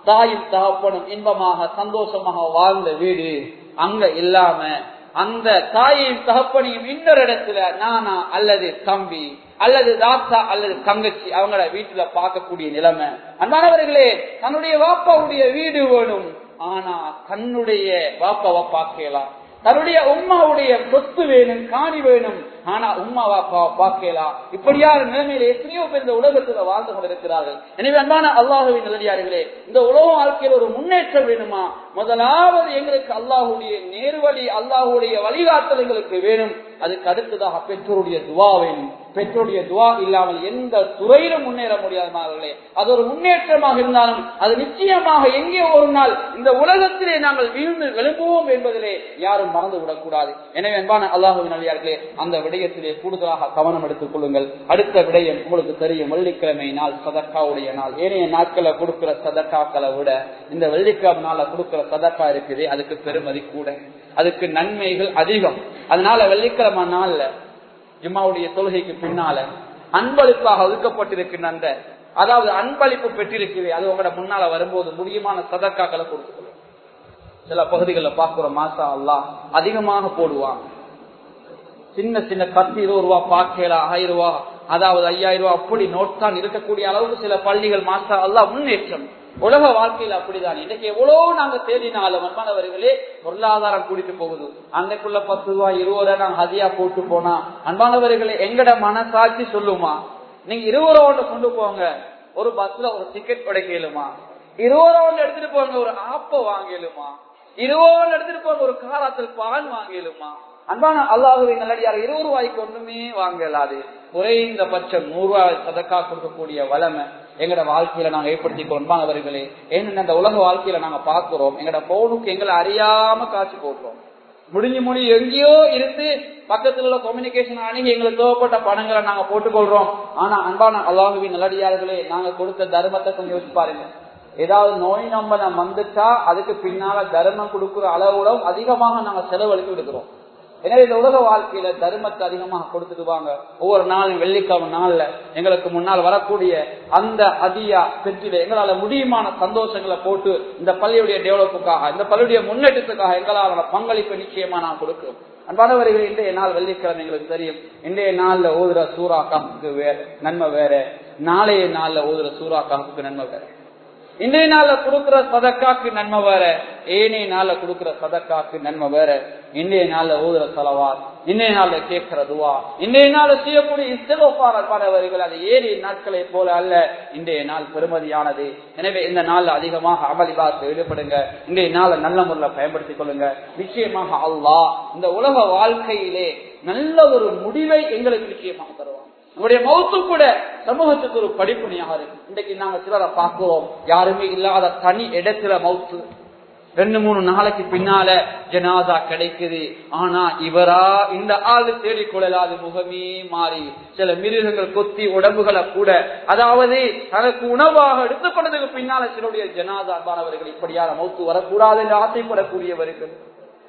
தாயும் தகப்பனும் இன்பமாக சந்தோஷமாக வாழ்ந்த வீடு அங்க இல்லாம அந்த தாயையும் தகப்பனையும் இன்னொரு இடத்துல நானா அல்லது தம்பி அல்லது தாத்தா அல்லது தங்கச்சி அவங்கள வீட்டுல பார்க்கக்கூடிய நிலைமை. அன்பானவர்களே தன்னுடைய வாப்பாவுடைய வீடு வேணும். ஆனா தன்னுடைய வாப்பாவை பார்க்கலாம். தன்னுடைய உம்மாவுடைய சொத்து வேணும் காணி வேணும். ஆனா உம்மாவா பார்க்கலாம் இப்படியான நிலைமையில எத்தனையோ பேர் இந்த உலகத்துல வாழ்ந்து கொண்டிருக்கிறார்கள். எனவே அன்பான அல்லாஹுவின் நிலையார்களே இந்த உலக வாழ்க்கையில் ஒரு முன்னேற்றம் வேணுமா? முதலாவது எங்களுக்கு அல்லாஹுடைய நேர்வழி அல்லாஹுடைய வழிகாட்டல் எங்களுக்கு வேணும். அதுக்கு அடுத்ததாக பெற்றோருடைய துவா வேணும் பெற்றோருடைய துவா இல்லாமல் எந்த துறையிலும் முன்னேற முடியாதவர்களே அது ஒரு முன்னேற்றமாக இருந்தாலும் அது நிச்சயமாக எங்கே ஒரு நாள் இந்த உலகத்திலே நாங்கள் வீழ்ந்து எழும்புவோம் என்பதிலே யாரும் மறந்து விடக்கூடாது. எனவே அன்பான அல்லாஹுவின் அழியார்களே அந்த விடயத்திலே கூடுதலாக கவனம் எடுத்துக் கொள்ளுங்கள். அடுத்த விடயம் உங்களுக்கு தெரியும். வெள்ளிக்கிழமை நாள் சதக்காவுடைய நாள். ஏனைய நாட்களை கொடுக்கிற சதக்காக்களை விட இந்த வெள்ளிக்கிழமை நாளை கொடுக்கிற சதக்கா இருக்குது. அதுக்கு பெருமதி கூட. அதுக்கு நன்மைகள் அதிகம். அதனால வெள்ளிக்கிழமை நாள்ல ஜும்மாவுடைய தொழுகைக்கு பின்னால அன்பளிப்பாக ஒதுக்கப்பட்டிருக்கின்ற அந்த அதாவது அன்பளிப்பு பெற்றிருக்கிறது அது உங்களோட முன்னால வரும்போது முடியுமான சதக்காக்களை கொடுத்துக்கணும் சில பகுதிகளில் பார்க்கிறோம் மாசா எல்லாம் அதிகமாக போடுவாங்க. சின்ன சின்ன பத்து இருபது ரூபா பாக்கேல ஆயிரம் ரூபா அதாவது ஐயாயிரம் ரூபா அப்படி நோட் தான் இருக்கக்கூடிய அளவுக்கு சில பள்ளிகள் மாசா எல்லாம் முன்னேற்றம். உலக வாழ்க்கையில் அப்படிதான். இன்னைக்கு எவ்வளவு நாங்க தேடினாலும் அன்பானவர்களே பொருளாதாரம் கூடிட்டு போகுது. அன்னைக்குள்ள பத்து ரூபாய் இருபது ரூபாய் நாங்க ஹதியா போட்டு போனா அன்பானவர்களே எங்கட மனசாட்சி சொல்லுமா? நீங்க இருபது ரூபா கொண்டு போங்க. ஒரு பஸ்ல ஒரு டிக்கெட் கிடைக்கலுமா இருபது ரூபா எடுத்துட்டு போங்க ஒரு ஆப்ப வாங்கலுமா இருபது ரூபா எடுத்துட்டு போங்க ஒரு காராத்தில் பால் வாங்கலுமா அன்பான அல்லாஹுவை நல்லடியார் இருபது ரூபாய்க்கு ஒண்ணுமே வாங்கலாது குறைந்தபட்சம் நூறு ரூபாய் சதக்கா கொடுக்கக்கூடிய வளமை எங்களோட வாழ்க்கையில நாங்க ஏற்படுத்தி கொள்பானவர்களே ஏன்னு அந்த உலக வாழ்க்கையில நாங்க பாக்குறோம் எங்களோட போனுக்கு எங்களை அறியாம காட்சி போடுறோம். முடிஞ்சு முடி எங்கேயோ இருந்து பக்கத்துல உள்ள கம்யூனிகேஷன் அணுகி எங்களுக்கு தேவைப்பட்ட பணங்களை நாங்க போட்டுக்கொள்றோம். ஆனா அன்பான அல்லாஹுவி நல்லடியார்களே நாங்க கொடுத்த தர்மத்தை கொஞ்சம் யோசிச்சு பாருங்க. ஏதாவது நோய் நம்ம வந்துட்டா அதுக்கு பின்னால தர்மம் கொடுக்குற அளவுடன் அதிகமாக நாங்க செலவழித்து விடுக்கிறோம். எனவே இந்த உலக வாழ்க்கையில தர்மத்தை அதிகமாக கொடுத்துடுவாங்க. ஒவ்வொரு நாளும் வெள்ளிக்கிழமை நாள்ல எங்களுக்கு முன்னால் வரக்கூடிய அந்த அதியா பெற்றில எங்களால முடியுமான சந்தோஷங்களை போட்டு இந்த பள்ளியுடைய டெவலப்புக்காக இந்த பள்ளியுடைய முன்னேற்றத்துக்காக எங்களால் பங்களிப்பு நிச்சயமா நான் கொடுக்கிறோம். அன்பானவர்கள் இன்றைய நாள் வெள்ளிக்கிழமை எங்களுக்கு தெரியும். இன்றைய நாள்ல ஓதுற சூறா வேற நன்மை வேற. நாளைய நாள்ல ஓதுற சூறா நன்மை வேற. இன்றைய நாள கொடுக்கிற சதக்காக்கு நன்மை வேற ஏனைய நாள கொடுக்கிற சதக்காக்கு நன்மை வேற. இன்றைய நாள்ல ஊதுற செலவார் இன்றைய நாள்ல கேட்கிற துவா இன்றைய நாள்ல செய்யக்கூடிய இஸ்தலோபாரப்பானவர்கள் அது ஏறிய நாட்களை போல அல்ல இன்றைய நாள் பெருமதியானது. எனவே இந்த நாள்ல அதிகமாக அமளிபாத்து ஈடுபடுங்க இன்றைய நாளை நல்ல முறையில் பயன்படுத்திக் கொள்ளுங்க. நிச்சயமாக அல்லாஹ் இந்த உலக வாழ்க்கையிலே நல்ல ஒரு முடிவை எங்களுக்கு நிச்சயமாக தருவாங்க நம்முடைய மௌத்து கூட சமூகத்துக்கு ஒரு படிப்பு யாரு இன்றைக்கு நாங்க சிலரை பார்க்கிறோம். யாருமே இல்லாத தனி இடத்துல மௌத்து ரெண்டு மூணு நாளைக்கு பின்னால ஜனாதா கிடைக்குது. ஆனா இவரா இந்த ஆளு தேடிக்கொள்ளலாது முகமே மாறி சில மிருகங்கள் கொத்தி உடம்புகளை கூட அதாவது தனக்கு உணவாக எடுத்துக்கொண்டதுக்கு பின்னால சிலருடைய ஜனாதா மாணவர்கள் இப்படியான மௌத்து வரக்கூடாது என்று ஆசைப்படக்கூடியவர்கள்.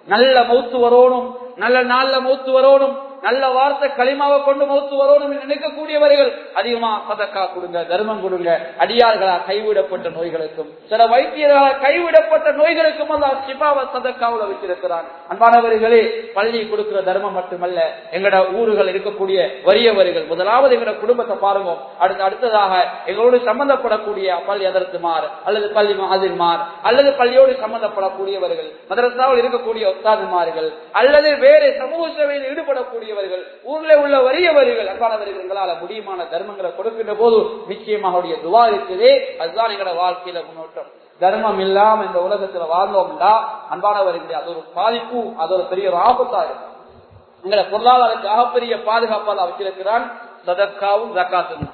நல்ல மௌத்து வரணும். நல்ல நாள்ல மௌத்து வரணும். நல்ல வார்த்தை களிமாவை கொண்டு மௌத்து வரணும் நினைக்கக்கூடியவர்கள் அதிகமா சதக்கா கொடுங்க தர்மம் கொடுங்க அடியார்களா கைவிடப்பட்ட நோய்களுக்கும் சில வைத்தியர்களா கைவிடப்பட்ட நோய்களுக்கும் அல்ல சிபாவை சதக்காவில் வச்சிருக்கிறான் அன்பானவர்களே பள்ளி கொடுக்கிற தர்மம் மட்டுமல்ல எங்கட ஊர்கள் இருக்கக்கூடிய வறியவர்கள் முதலாவது எங்கட குடும்பத்தை பாருங்க. அடுத்து அடுத்ததாக எங்களோடு சம்பந்தப்படக்கூடிய பள்ளி அதர்த்துமார் அல்லது பள்ளி மாதிரிமார் அல்லது பள்ளியோடு சம்பந்தப்படக்கூடியவர்கள் மதரசாவில் இருக்கக்கூடிய ஒத்தாதுமார்கள் அல்லது வேறு சமூக சேவையில் ஈடுபடக்கூடிய ஈடுபடக்கூடியவர்கள் ஊர்ல உள்ள வறியவர்கள் அன்பானவர்கள் எங்களால முடியுமான தர்மங்களை கொடுக்கின்ற போது நிச்சயமாக அவருடைய துவா இருக்குதே. அதுதான் எங்களோட வாழ்க்கையில முன்னோட்டம் தர்மம் இல்லாம இந்த உலகத்துல வாழ்ந்தோம்டா அன்பானவர்களுடைய அது ஒரு பாதிப்பு அது ஒரு பெரிய ஒரு ஆபத்தா இருக்கும் எங்களை பொருளாதாரத்துக்கு ஆகப்பெரிய பாதுகாப்பாக வச்சிருக்கிறான் சதக்காவும் ஜக்காத்தும்.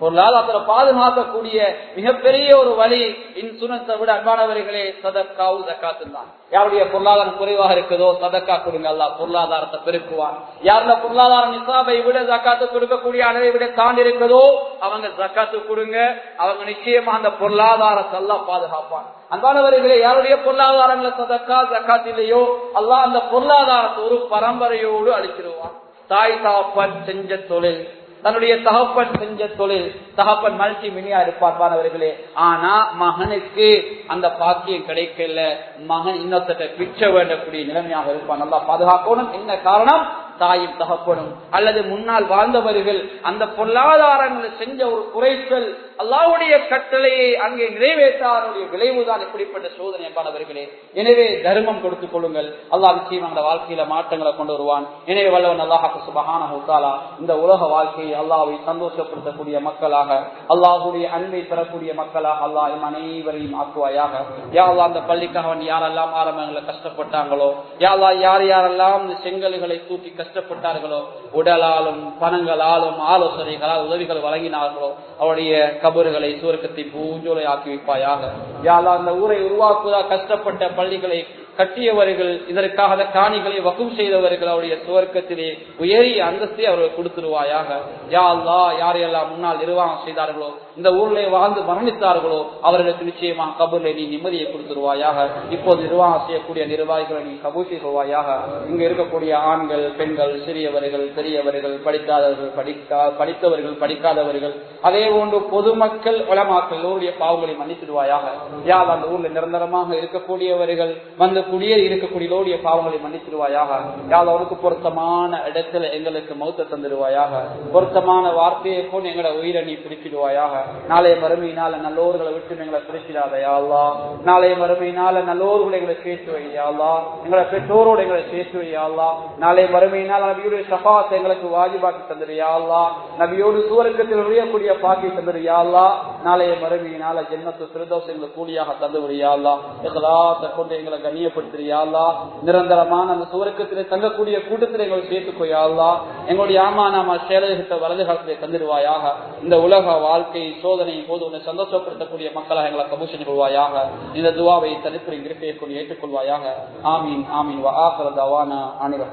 பொருளாதாரத்தை பாதுகாக்கக்கூடிய மிகப்பெரிய ஒரு வழி இன்சூரன்ஸை விட அன்பானவர்களே சதக்காவும் ஜக்காத்தும் தான். யாருடைய பொருளாதாரம் குறைவாக இருக்குதோ சதக்கா கொடுங்க அல்லா பொருளாதாரத்தை பெருக்குவான். யாருல பொருளாதாரம் நிசாபை விட ஜக்காத்து கொடுக்கக்கூடிய அளவை விட தாண்டி இருக்குதோ அவங்க ஜக்காத்து கொடுங்க அவங்க நிச்சயமா அந்த பொருளாதாரத்தை எல்லாம் பாதுகாப்பான். அன்பானவர்களே யாருடைய பொருளாதாரங்களை சதக்கா ஜக்காத் இல்லையோ அல்லா அந்த பொருளாதாரத்தை ஒரு பரம்பரையோடு அழிச்சிருவான். தாய் தாப்பன் செஞ்ச தொழில். தன்னுடைய தகப்பன் செஞ்ச தொழில் தகப்பன் மல்டி மினியா இருப்பார் மாணவர்களே. ஆனா மகனுக்கு அந்த பாக்கியம் கிடைக்கல. மகன் இன்னொருத்த பிச்ச வேண்டக்கூடிய நிலைமையாக இருப்பான். நல்லா பாதுகாக்கணும். என்ன காரணம்? தாயும் தகப்பனும். அல்லது முன்னால் வாழ்ந்தவர்கள் அந்த பொருளாதாரங்களை செஞ்ச ஒரு குறைச்சல் அல்லாவுடைய கட்டளையை அங்கே நிறைவேற்றாருடைய விளைவுதான் இப்படிப்பட்ட சோதனை என்பானவர்களே. எனவே தர்மம் கொடுத்துக் கொள்ளுங்கள். அல்லா நிச்சயம் அந்த வாழ்க்கையில மாற்றங்களை கொண்டு வருவான். எனவே வல்லவன் அல்லாஹாக்கு சுபகான முத்தாலா இந்த உலக வாழ்க்கையை அல்லாவை சந்தோஷப்படுத்தக்கூடிய மக்களாக அல்லாஹுடைய அன்பை பெறக்கூடிய மக்களாக அல்லாஹ் அனைவரையும் ஆக்குவாயாக. யாவா அந்த பள்ளிக்காகவன் யாரெல்லாம் ஆரம்பங்களை கஷ்டப்பட்டாங்களோ யாவா யார் யாரெல்லாம் இந்த செங்கல்களை தூக்கி கஷ்டப்பட்டார்களோ உடலாலும் பணங்களாலும் ஆலோசனைகளால் உதவிகள் வழங்கினார்களோ அவருடைய கபறுகளை சுவர்க்கத்தை பூஞ்சோலை ஆக்கி வைப்பாயாக. யாழ் அந்த ஊரை உருவாக்குவதா கஷ்டப்பட்ட பள்ளிகளை கட்டியவர்கள் இதற்காக காணிகளை வக்கும் செய்தவர்கள் அவருடைய துவர்க்கத்திலே உயரிய அந்தஸ்தை அவர்கள் கொடுத்துருவாயாக. யா அல்லா யாரையெல்லாம் முன்னால் நிர்வாகம் செய்தார்களோ இந்த ஊரிலே வாழ்ந்து மரணித்தார்களோ அவர்களுக்கு நிச்சயமாக கபூர்ல நீ நிம்மதியை கொடுத்துருவாயாக. இப்போது நிர்வாகம் செய்யக்கூடிய நிர்வாகிகளை நீ கபூர் செய்வாயாக இங்க இருக்கக்கூடிய ஆண்கள் பெண்கள் சிறியவர்கள் பெரியவர்கள் படிக்காதவர்கள் படிக்கா படித்தவர்கள் படிக்காதவர்கள் அதே போன்று பொதுமக்கள் உலமாக்கள் ஊருடைய பாவங்களை மன்னித்துடுவாயாக. யார் அந்த ஊர்ல நிரந்தரமாக இருக்கக்கூடியவர்கள் வந்து குடியேறி இருக்கக்கூடிய பாவங்களை மன்னித்திருவாயாக யார் அவனுக்கு பொருத்தமான இடத்துல எங்களுக்கு மௌத்த தந்துடுவாயாக. பொருத்தமான வார்த்தையை போல் எங்களை உயிரை நீ பிடிச்சிடுவாயாக. நாளைய மறுமையினால நல்லோர்களை விட்டு எங்களை பிரிச்சிடாதையாவா நாளைய மறுமையினால நல்லோர்களை எங்களை சேர்த்து வையாவா எங்களை பெற்றோரோடு எங்களை சேர்த்து வையாவா நாளைய மறுமையினால் நபியுடைய சபாத்தை எங்களுக்கு வாஜிபாக்கி தந்துடுயாவா நபியோடு சூரக்கத்தில் உரியக்கூடிய பாக்கி தந்துடுயாவா நாளைய மறுமையினால ஜென்மத்து சிறுதோசை எங்களுக்கு கூலியாக தந்து விடியாவா எங்களாத்த கொண்டு எங்களை கண்ணியப்படுத்துறியாவா நிரந்தரமான அந்த சூரக்கத்திலே தங்கக்கூடிய கூட்டத்தில் எங்களை சேர்த்துக்கொய்யாவா எங்களுடைய ஆமா நாம சேலகிட்ட வலது காலத்திலே தந்துடுவாயாக. இந்த உலக வாழ்க்கை சோதனை போது உன்னை சந்தோஷப்படுத்தக்கூடிய மக்களாக எங்களை கபூஷன் கொள்வாயாக. இந்த துவாவை தனிப்பின் இருப்பை கொண்டு ஏற்றுக்கொள்வாயாக. ஆமீன் ஆமீன். வா ஆஹர தவானா அனில்